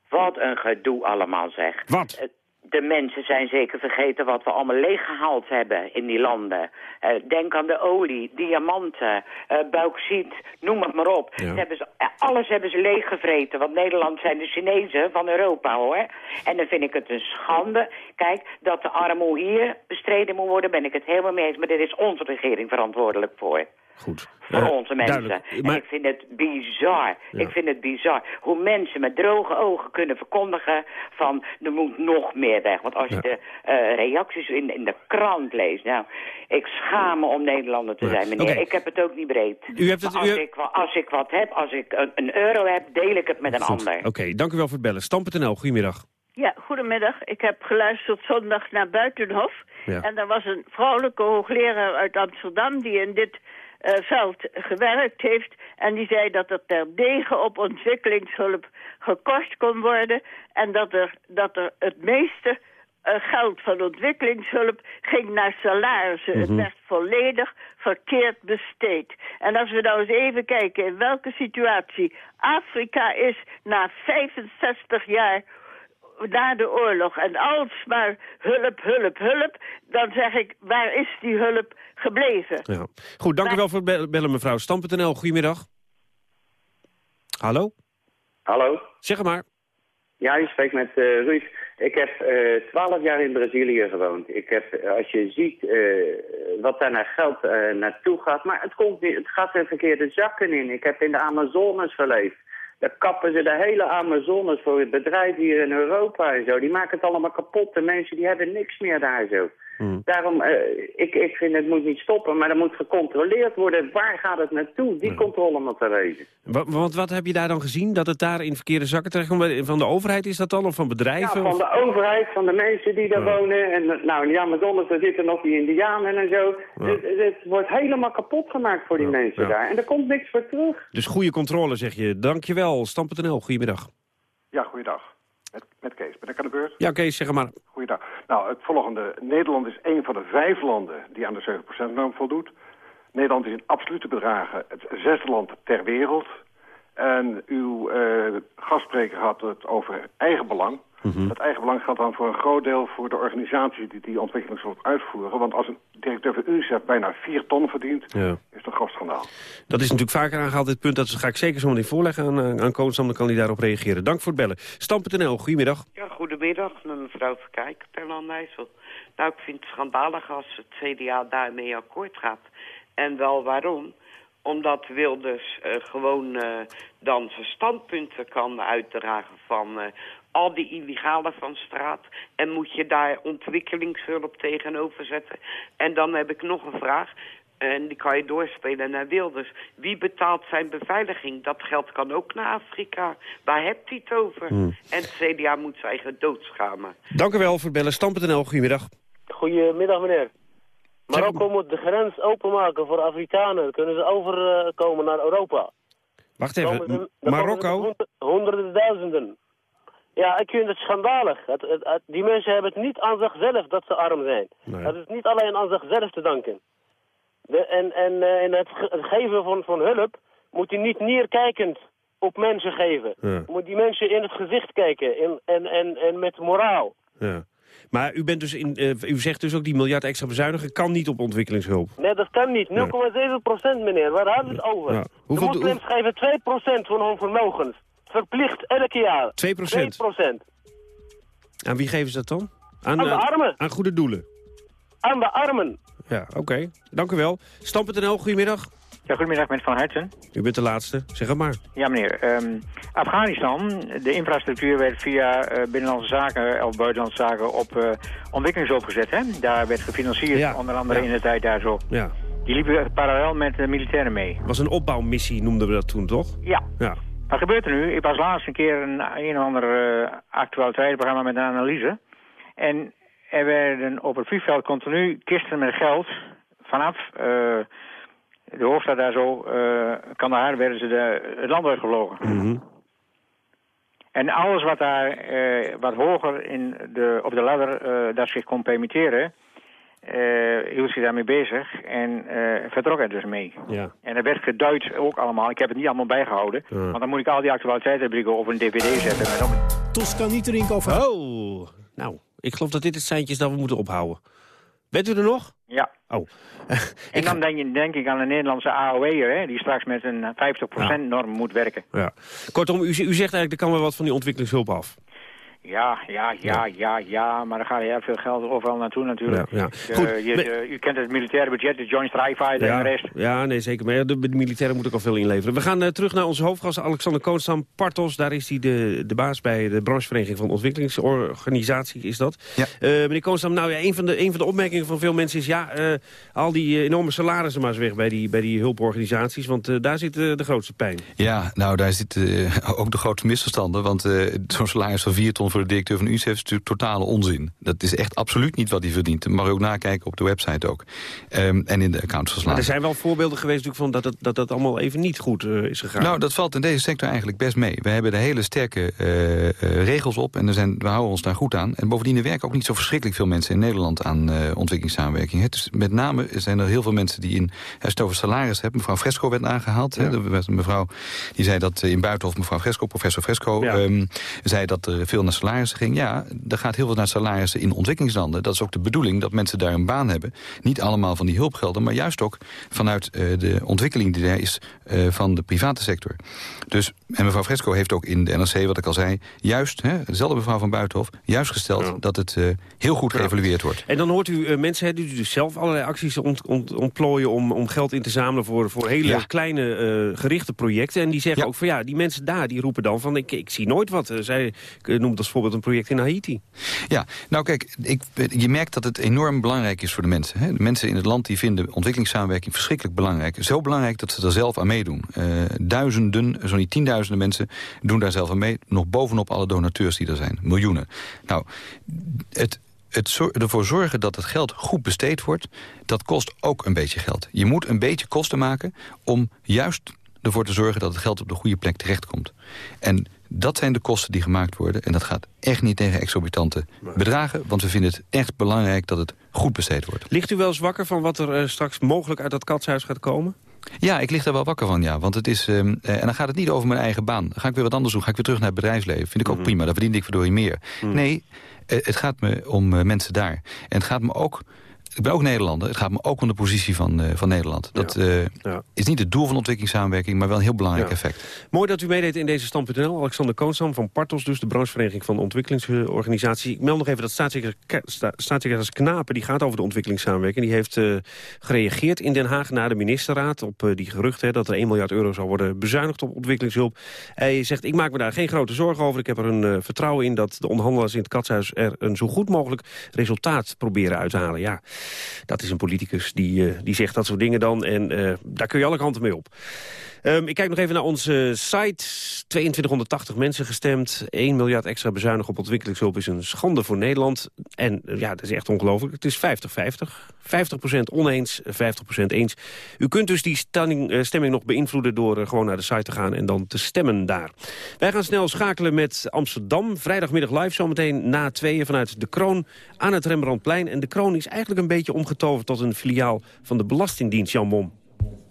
Wat een gedoe allemaal zeg. Wat? De mensen zijn zeker vergeten wat we allemaal leeggehaald hebben in die landen. Eh, denk aan de olie, diamanten, uh, bauxiet, noem het maar op. Ja. Hebben ze, eh, alles hebben ze leeggevreten, want Nederland zijn de Chinezen van Europa hoor. En dan vind ik het een schande. Kijk, dat de armoede hier bestreden moet worden, ben ik het helemaal mee eens. Maar dit is onze regering verantwoordelijk voor. Goed. Voor Eh, onze mensen. duidelijk. En Maar- ik vind het bizar. Ik vind het bizar. Hoe mensen met droge ogen kunnen verkondigen van er moet nog meer weg. Want als je de eh, reacties in, in de krant leest. Nou, ik schaam me om Nederlander te Ja. zijn, meneer. Ik heb het ook niet breed. U hebt het- u als, hebt- ik, als ik wat heb, als ik een, een euro heb, deel ik het met een Goed. ander. Oké, dank u wel voor het bellen. Stam.nl, goedemiddag. Ja, goedemiddag. Ik heb geluisterd zondag naar Buitenhof. Ja. En er was een vrouwelijke hoogleraar uit Amsterdam die in dit veld gewerkt heeft. En die zei dat er terdege op ontwikkelingshulp gekost kon worden. En dat er, dat er het meeste eh, geld van ontwikkelingshulp ging naar salarissen. Het Mhm. werd volledig verkeerd besteed. En als we nou eens even kijken in welke situatie Afrika is na 65 jaar na de oorlog en alsmaar hulp, hulp, hulp, dan zeg ik, waar is die hulp gebleven? Ja. Goed, dank u wel voor het be- bellen, mevrouw. Stam.nl, goedemiddag. Hallo? Hallo? Zeg het maar. Ja, je spreekt met eh Ruud. Ik heb eh, twaalf jaar in Brazilië gewoond. Ik heb, eh, als je ziet eh, wat daar naar geld eh, naartoe gaat... maar het, komt niet, het gaat de verkeerde zakken in. Ik heb in de Amazones geleefd. Daar kappen ze de hele Amazones voor het bedrijf hier in Europa en zo. Die maken het allemaal kapot. De mensen die hebben niks meer daar zo. Daarom, eh, ik, ik vind het moet niet stoppen, maar er moet gecontroleerd worden. Waar gaat het naartoe? Die controle moet er wezen. Wa- Want wat heb je daar dan gezien? Dat het daar in verkeerde zakken terechtkomt? Van de overheid is dat dan? Of van Ja, bedrijven? van de overheid, van de mensen die daar wonen. En eh, nou, in die Amazones, daar zitten nog die indianen en zo. Het, het wordt helemaal kapot gemaakt voor die mensen daar. En er komt niks voor terug. Dus goede controle, zeg je. Dankjewel. Stam.nl, goedemiddag. Ja, goeiedag. Met, met Kees. Ben ik aan de beurt? Ja, Kees, zeg maar. Goeiedag. Nou, het volgende. Nederland is een van de vijf landen die aan de 7%-norm voldoet. Nederland is in absolute bedragen het zesde land ter wereld. En uw eh, gastspreker had het over eigen belang. Dat eigen belang gaat dan voor een groot deel voor de organisatie die die ontwikkelingshulp uitvoeren. Want als een directeur van UNICEF bijna 4 ton verdient, Ja. Is het een groot schandaal. Dat is natuurlijk vaker aangehaald, dit punt. Dat ga ik zeker zo meteen voorleggen aan, eh, aan Koonstam. Dan kan hij daarop reageren. Dank voor het bellen. Stam.nl, goedemiddag. Ja, goedemiddag, met mevrouw Verkijk, per IJssel. Nou, ik vind het schandalig als het CDA daarmee akkoord gaat. En wel waarom? Omdat Wilders eh, gewoon eh, dan zijn standpunten kan uitdragen van eh, al die illegalen van straat. En moet je daar ontwikkelingshulp tegenover zetten. En dan heb ik nog een vraag. En die kan je doorspelen naar Wilders. Wie betaalt zijn beveiliging? Dat geld kan ook naar Afrika. Waar hebt hij het over? Hmm. En het CDA moet zijn eigen doodschamen. Dank u wel voor het bellen. Stam.nl, goedemiddag. goedemiddag meneer. Marokko moet de grens openmaken voor Afrikanen. Kunnen ze overkomen naar Europa. Wacht even, dan Marokko? Honderden duizenden. Ja, ik vind het schandalig. Het, het, het- die mensen hebben het niet aan zichzelf dat ze arm zijn. Nee. Het is niet alleen aan zichzelf te danken. De, en en eh, in het, ge- het geven van, van hulp moet je niet neerkijkend op mensen geven. Ja. Moet die mensen in het gezicht kijken en, en, en, en met moraal. Ja. Maar u, bent dus in, eh, u zegt dus ook die miljard extra bezuinigen kan niet op ontwikkelingshulp. Nee, dat kan niet. 0,7 procent, meneer. Waar hebben we het over? Ja. Hoeveel- de moslims geven 2 procent van hun vermogens. Verplicht elk jaar. 2 2 procent. Aan wie geven ze dat dan? Aan de eh, armen. Aan goede doelen. Aan de armen. Ja, oké. Dank u wel. Stam.nl, goedemiddag. Ja, goedemiddag met Van Herten. U bent de laatste. Zeg het maar. Ja, meneer. Ehm, Afghanistan, de infrastructuur werd via eh, Binnenlandse Zaken of Buitenlandse Zaken op eh, ontwikkelingshulp gezet. Hè? Daar werd gefinancierd, onder andere ja. in de tijd daar zo. Ja. Die liepen parallel met de militairen mee. was een opbouwmissie, noemden we dat toen, toch? Ja. Ja. Wat gebeurt er nu? Ik was laatst een keer een een of ander uh, actualiteitenprogramma met een analyse. En er werden op het vliegveld continu kisten met geld vanaf uh, de hoofdstad daar zo, uh, Kandahar, werden ze de, het land uitgevlogen. Mm -hmm. En alles wat daar uh, wat hoger in de, op de ladder uh, dat zich kon permitteren, uh, hield zich daarmee bezig en vertrok er dus mee. Ja. En er werd geduid ook allemaal. Ik heb het niet allemaal bijgehouden. Want dan moet ik al die actualiteitsrubrieken op een dvd zetten. Met op... Toscaniterink over. Oh, nou, ik geloof dat dit het seintje is dat we moeten ophouden. Bent u er nog? Ja. Oh. <laughs> en dan denk, je, denk, ik aan een Nederlandse AOW'er, hè, die straks met een 50%-norm ja. moet werken. Ja. Kortom, u, u zegt eigenlijk, er kan wel wat van die ontwikkelingshulp af. Ja, ja, ja, ja, ja, maar dan gaat heel veel geld overal naartoe natuurlijk. Ja, ja. De, Goed, je, de, u kent het militaire budget, de Joint Strike Fighter ja, en de rest. Ja, nee, zeker. Maar de, de militairen moeten ook al veel inleveren. We gaan uh, terug naar onze hoofdgast, Alexander Koonstam Partos. Daar is hij de, de baas bij de branchevereniging van ontwikkelingsorganisatie, is dat. Ja. Uh, meneer Koonstam, nou ja, een van, de, een van de opmerkingen van veel mensen is... ja, uh, al die enorme salarissen maar eens weg bij die, bij die hulporganisaties... want daar zit de grootste pijn. Ja, nou, daar zitten <laughs> ook de grootste misverstanden. Want zo'n salaris van 4 ton voor de directeur van UNICEF is natuurlijk totale onzin. Dat is echt absoluut niet wat hij verdient. Dat mag je ook nakijken op de website ook. Um, en in de accountsverslagen. Maar er zijn wel voorbeelden geweest van dat, het, dat dat allemaal even niet goed uh, is gegaan. Nou, dat valt in deze sector eigenlijk best mee. We hebben er hele sterke uh, uh, regels op en er zijn, we houden ons daar goed aan. En bovendien er werken ook niet zo verschrikkelijk veel mensen in Nederland aan ontwikkelingssamenwerking. Hè. Dus met name zijn er heel veel mensen die in, als het over salaris hebt, mevrouw Fresco werd aangehaald. Ja. Mevrouw die zei dat in Buitenhof, mevrouw Fresco, professor Fresco, ja. um, zei dat er veel naar salarissen ging. Ja, er gaat heel veel naar salarissen in ontwikkelingslanden. Dat is ook de bedoeling dat mensen daar een baan hebben. Niet allemaal van die hulpgelden, maar juist ook vanuit uh, de ontwikkeling die er is uh, van de private sector. Dus, en mevrouw Fresco heeft ook in de NRC, wat ik al zei, juist, hè, dezelfde mevrouw van Buitenhof, juist gesteld ja. dat het uh, heel goed geëvalueerd ja. wordt. En dan hoort u mensen hè, die dus zelf allerlei acties ont, ont, ontplooien om, om geld in te zamelen voor, voor hele ja. kleine gerichte projecten. En die zeggen ook van ja, die mensen daar, die roepen dan van ik, ik zie nooit wat. zij noemt als voorbeeld een project in Haiti. Ja, nou kijk, ik, je merkt dat het enorm belangrijk is voor de mensen. Hè? De mensen in het land die vinden ontwikkelingssamenwerking verschrikkelijk belangrijk. Zo belangrijk dat ze er zelf aan meedoen. Uh, duizenden, zo niet tienduizenden mensen doen daar zelf aan mee. Nog bovenop alle donateurs die er zijn. Miljoenen. Nou, het het ervoor zorgen dat het geld goed besteed wordt... dat kost ook een beetje geld. Je moet een beetje kosten maken om juist ervoor te zorgen... dat het geld op de goede plek terechtkomt. En dat zijn de kosten die gemaakt worden. En dat gaat echt niet tegen exorbitante bedragen. Want we vinden het echt belangrijk dat het goed besteed wordt. Ligt u wel eens wakker van wat er uh, straks mogelijk uit dat katshuis gaat komen? Ja, ik lig daar wel wakker van, ja. Want het is, um, uh, en dan gaat het niet over mijn eigen baan. Dan ga ik weer wat anders doen. Ga ik weer terug naar het bedrijfsleven. Vind ik ook mm -hmm. prima. Dan verdien ik verdorie meer. Mm. Nee, uh, het gaat me om mensen daar. En het gaat me ook... Ik ben ook Nederlander. Het gaat me ook om de positie van, uh, van Nederland. Dat ja. Uh, ja. is niet het doel van ontwikkelingssamenwerking... maar wel een heel belangrijk ja. effect. Mooi dat u meedeed in deze stand.nl. Alexander Koonstam van Partos, dus de branchevereniging van de ontwikkelingsorganisatie. Ik meld nog even dat staatssecretaris, staatssecretaris Knapen... die gaat over de ontwikkelingssamenwerking. Die heeft uh, gereageerd in Den Haag na de ministerraad... op die geruchten dat er 1 miljard euro zou worden bezuinigd op ontwikkelingshulp. Hij zegt, ik maak me daar geen grote zorgen over. Ik heb er een vertrouwen in dat de onderhandelaars in het katshuis... er een zo goed mogelijk resultaat proberen uit te halen. Ja. Dat is een politicus die, uh, die zegt dat soort dingen dan. En uh, daar kun je alle kanten mee op. Um, ik kijk nog even naar onze site. 2280 mensen gestemd. 1 miljard extra bezuinigen op ontwikkelingshulp is een schande voor Nederland. En ja, dat is echt ongelooflijk. Het is 50-50. 50%, oneens, 50% eens. U kunt dus die stemming, stemming nog beïnvloeden door uh, gewoon naar de site te gaan en dan te stemmen daar. Wij gaan snel schakelen met Amsterdam. Vrijdagmiddag live zometeen na tweeën vanuit De Kroon aan het Rembrandtplein. En De Kroon is eigenlijk een beetje omgetoverd tot een filiaal van de Belastingdienst, Jan Mom.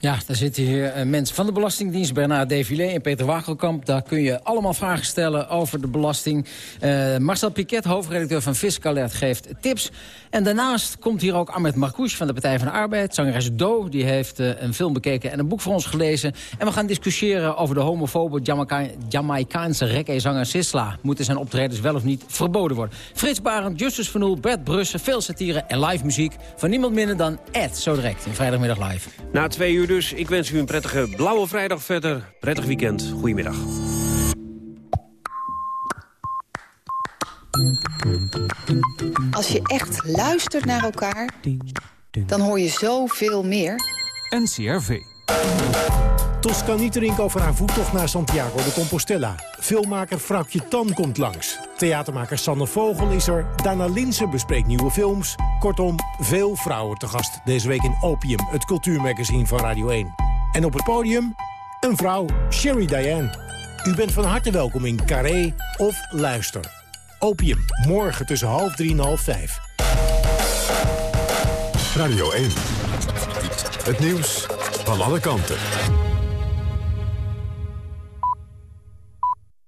Ja, daar zitten hier uh, mensen van de Belastingdienst, Bernard Defilé en Peter Wagelkamp. Daar kun je allemaal vragen stellen over de belasting. Uh, Marcel Piquet, hoofdredacteur van Fiscalert, geeft tips. En daarnaast komt hier ook Ahmed Marcouch van de Partij van de Arbeid. Zangeres Do, die heeft uh, een film bekeken en een boek voor ons gelezen. En we gaan discussiëren over de homofobe Jamaica Jamaicaanse reggae-zanger Sisla. Moeten zijn optredens wel of niet verboden worden? Frits Barend, Justus Van Oel, Bert Brussen, veel satire en live muziek... van niemand minder dan Ed, zo direct in Vrijdagmiddag Live. Na twee uur dus. Ik wens u een prettige blauwe vrijdag verder. Prettig weekend. Goedemiddag. Als je echt luistert naar elkaar, dan hoor je zoveel meer. NCRV. Toscaniterink over haar voettocht naar Santiago de Compostela. Filmmaker Vrouwtje Tan komt langs. Theatermaker Sanne Vogel is er. Dana Linsen bespreekt nieuwe films. Kortom, veel vrouwen te gast deze week in Opium, het cultuurmagazine van Radio 1. En op het podium, een vrouw, Sherry Diane. U bent van harte welkom in Carré of Luister. Opium, morgen tussen half drie en half vijf. Radio 1. Het nieuws van alle kanten.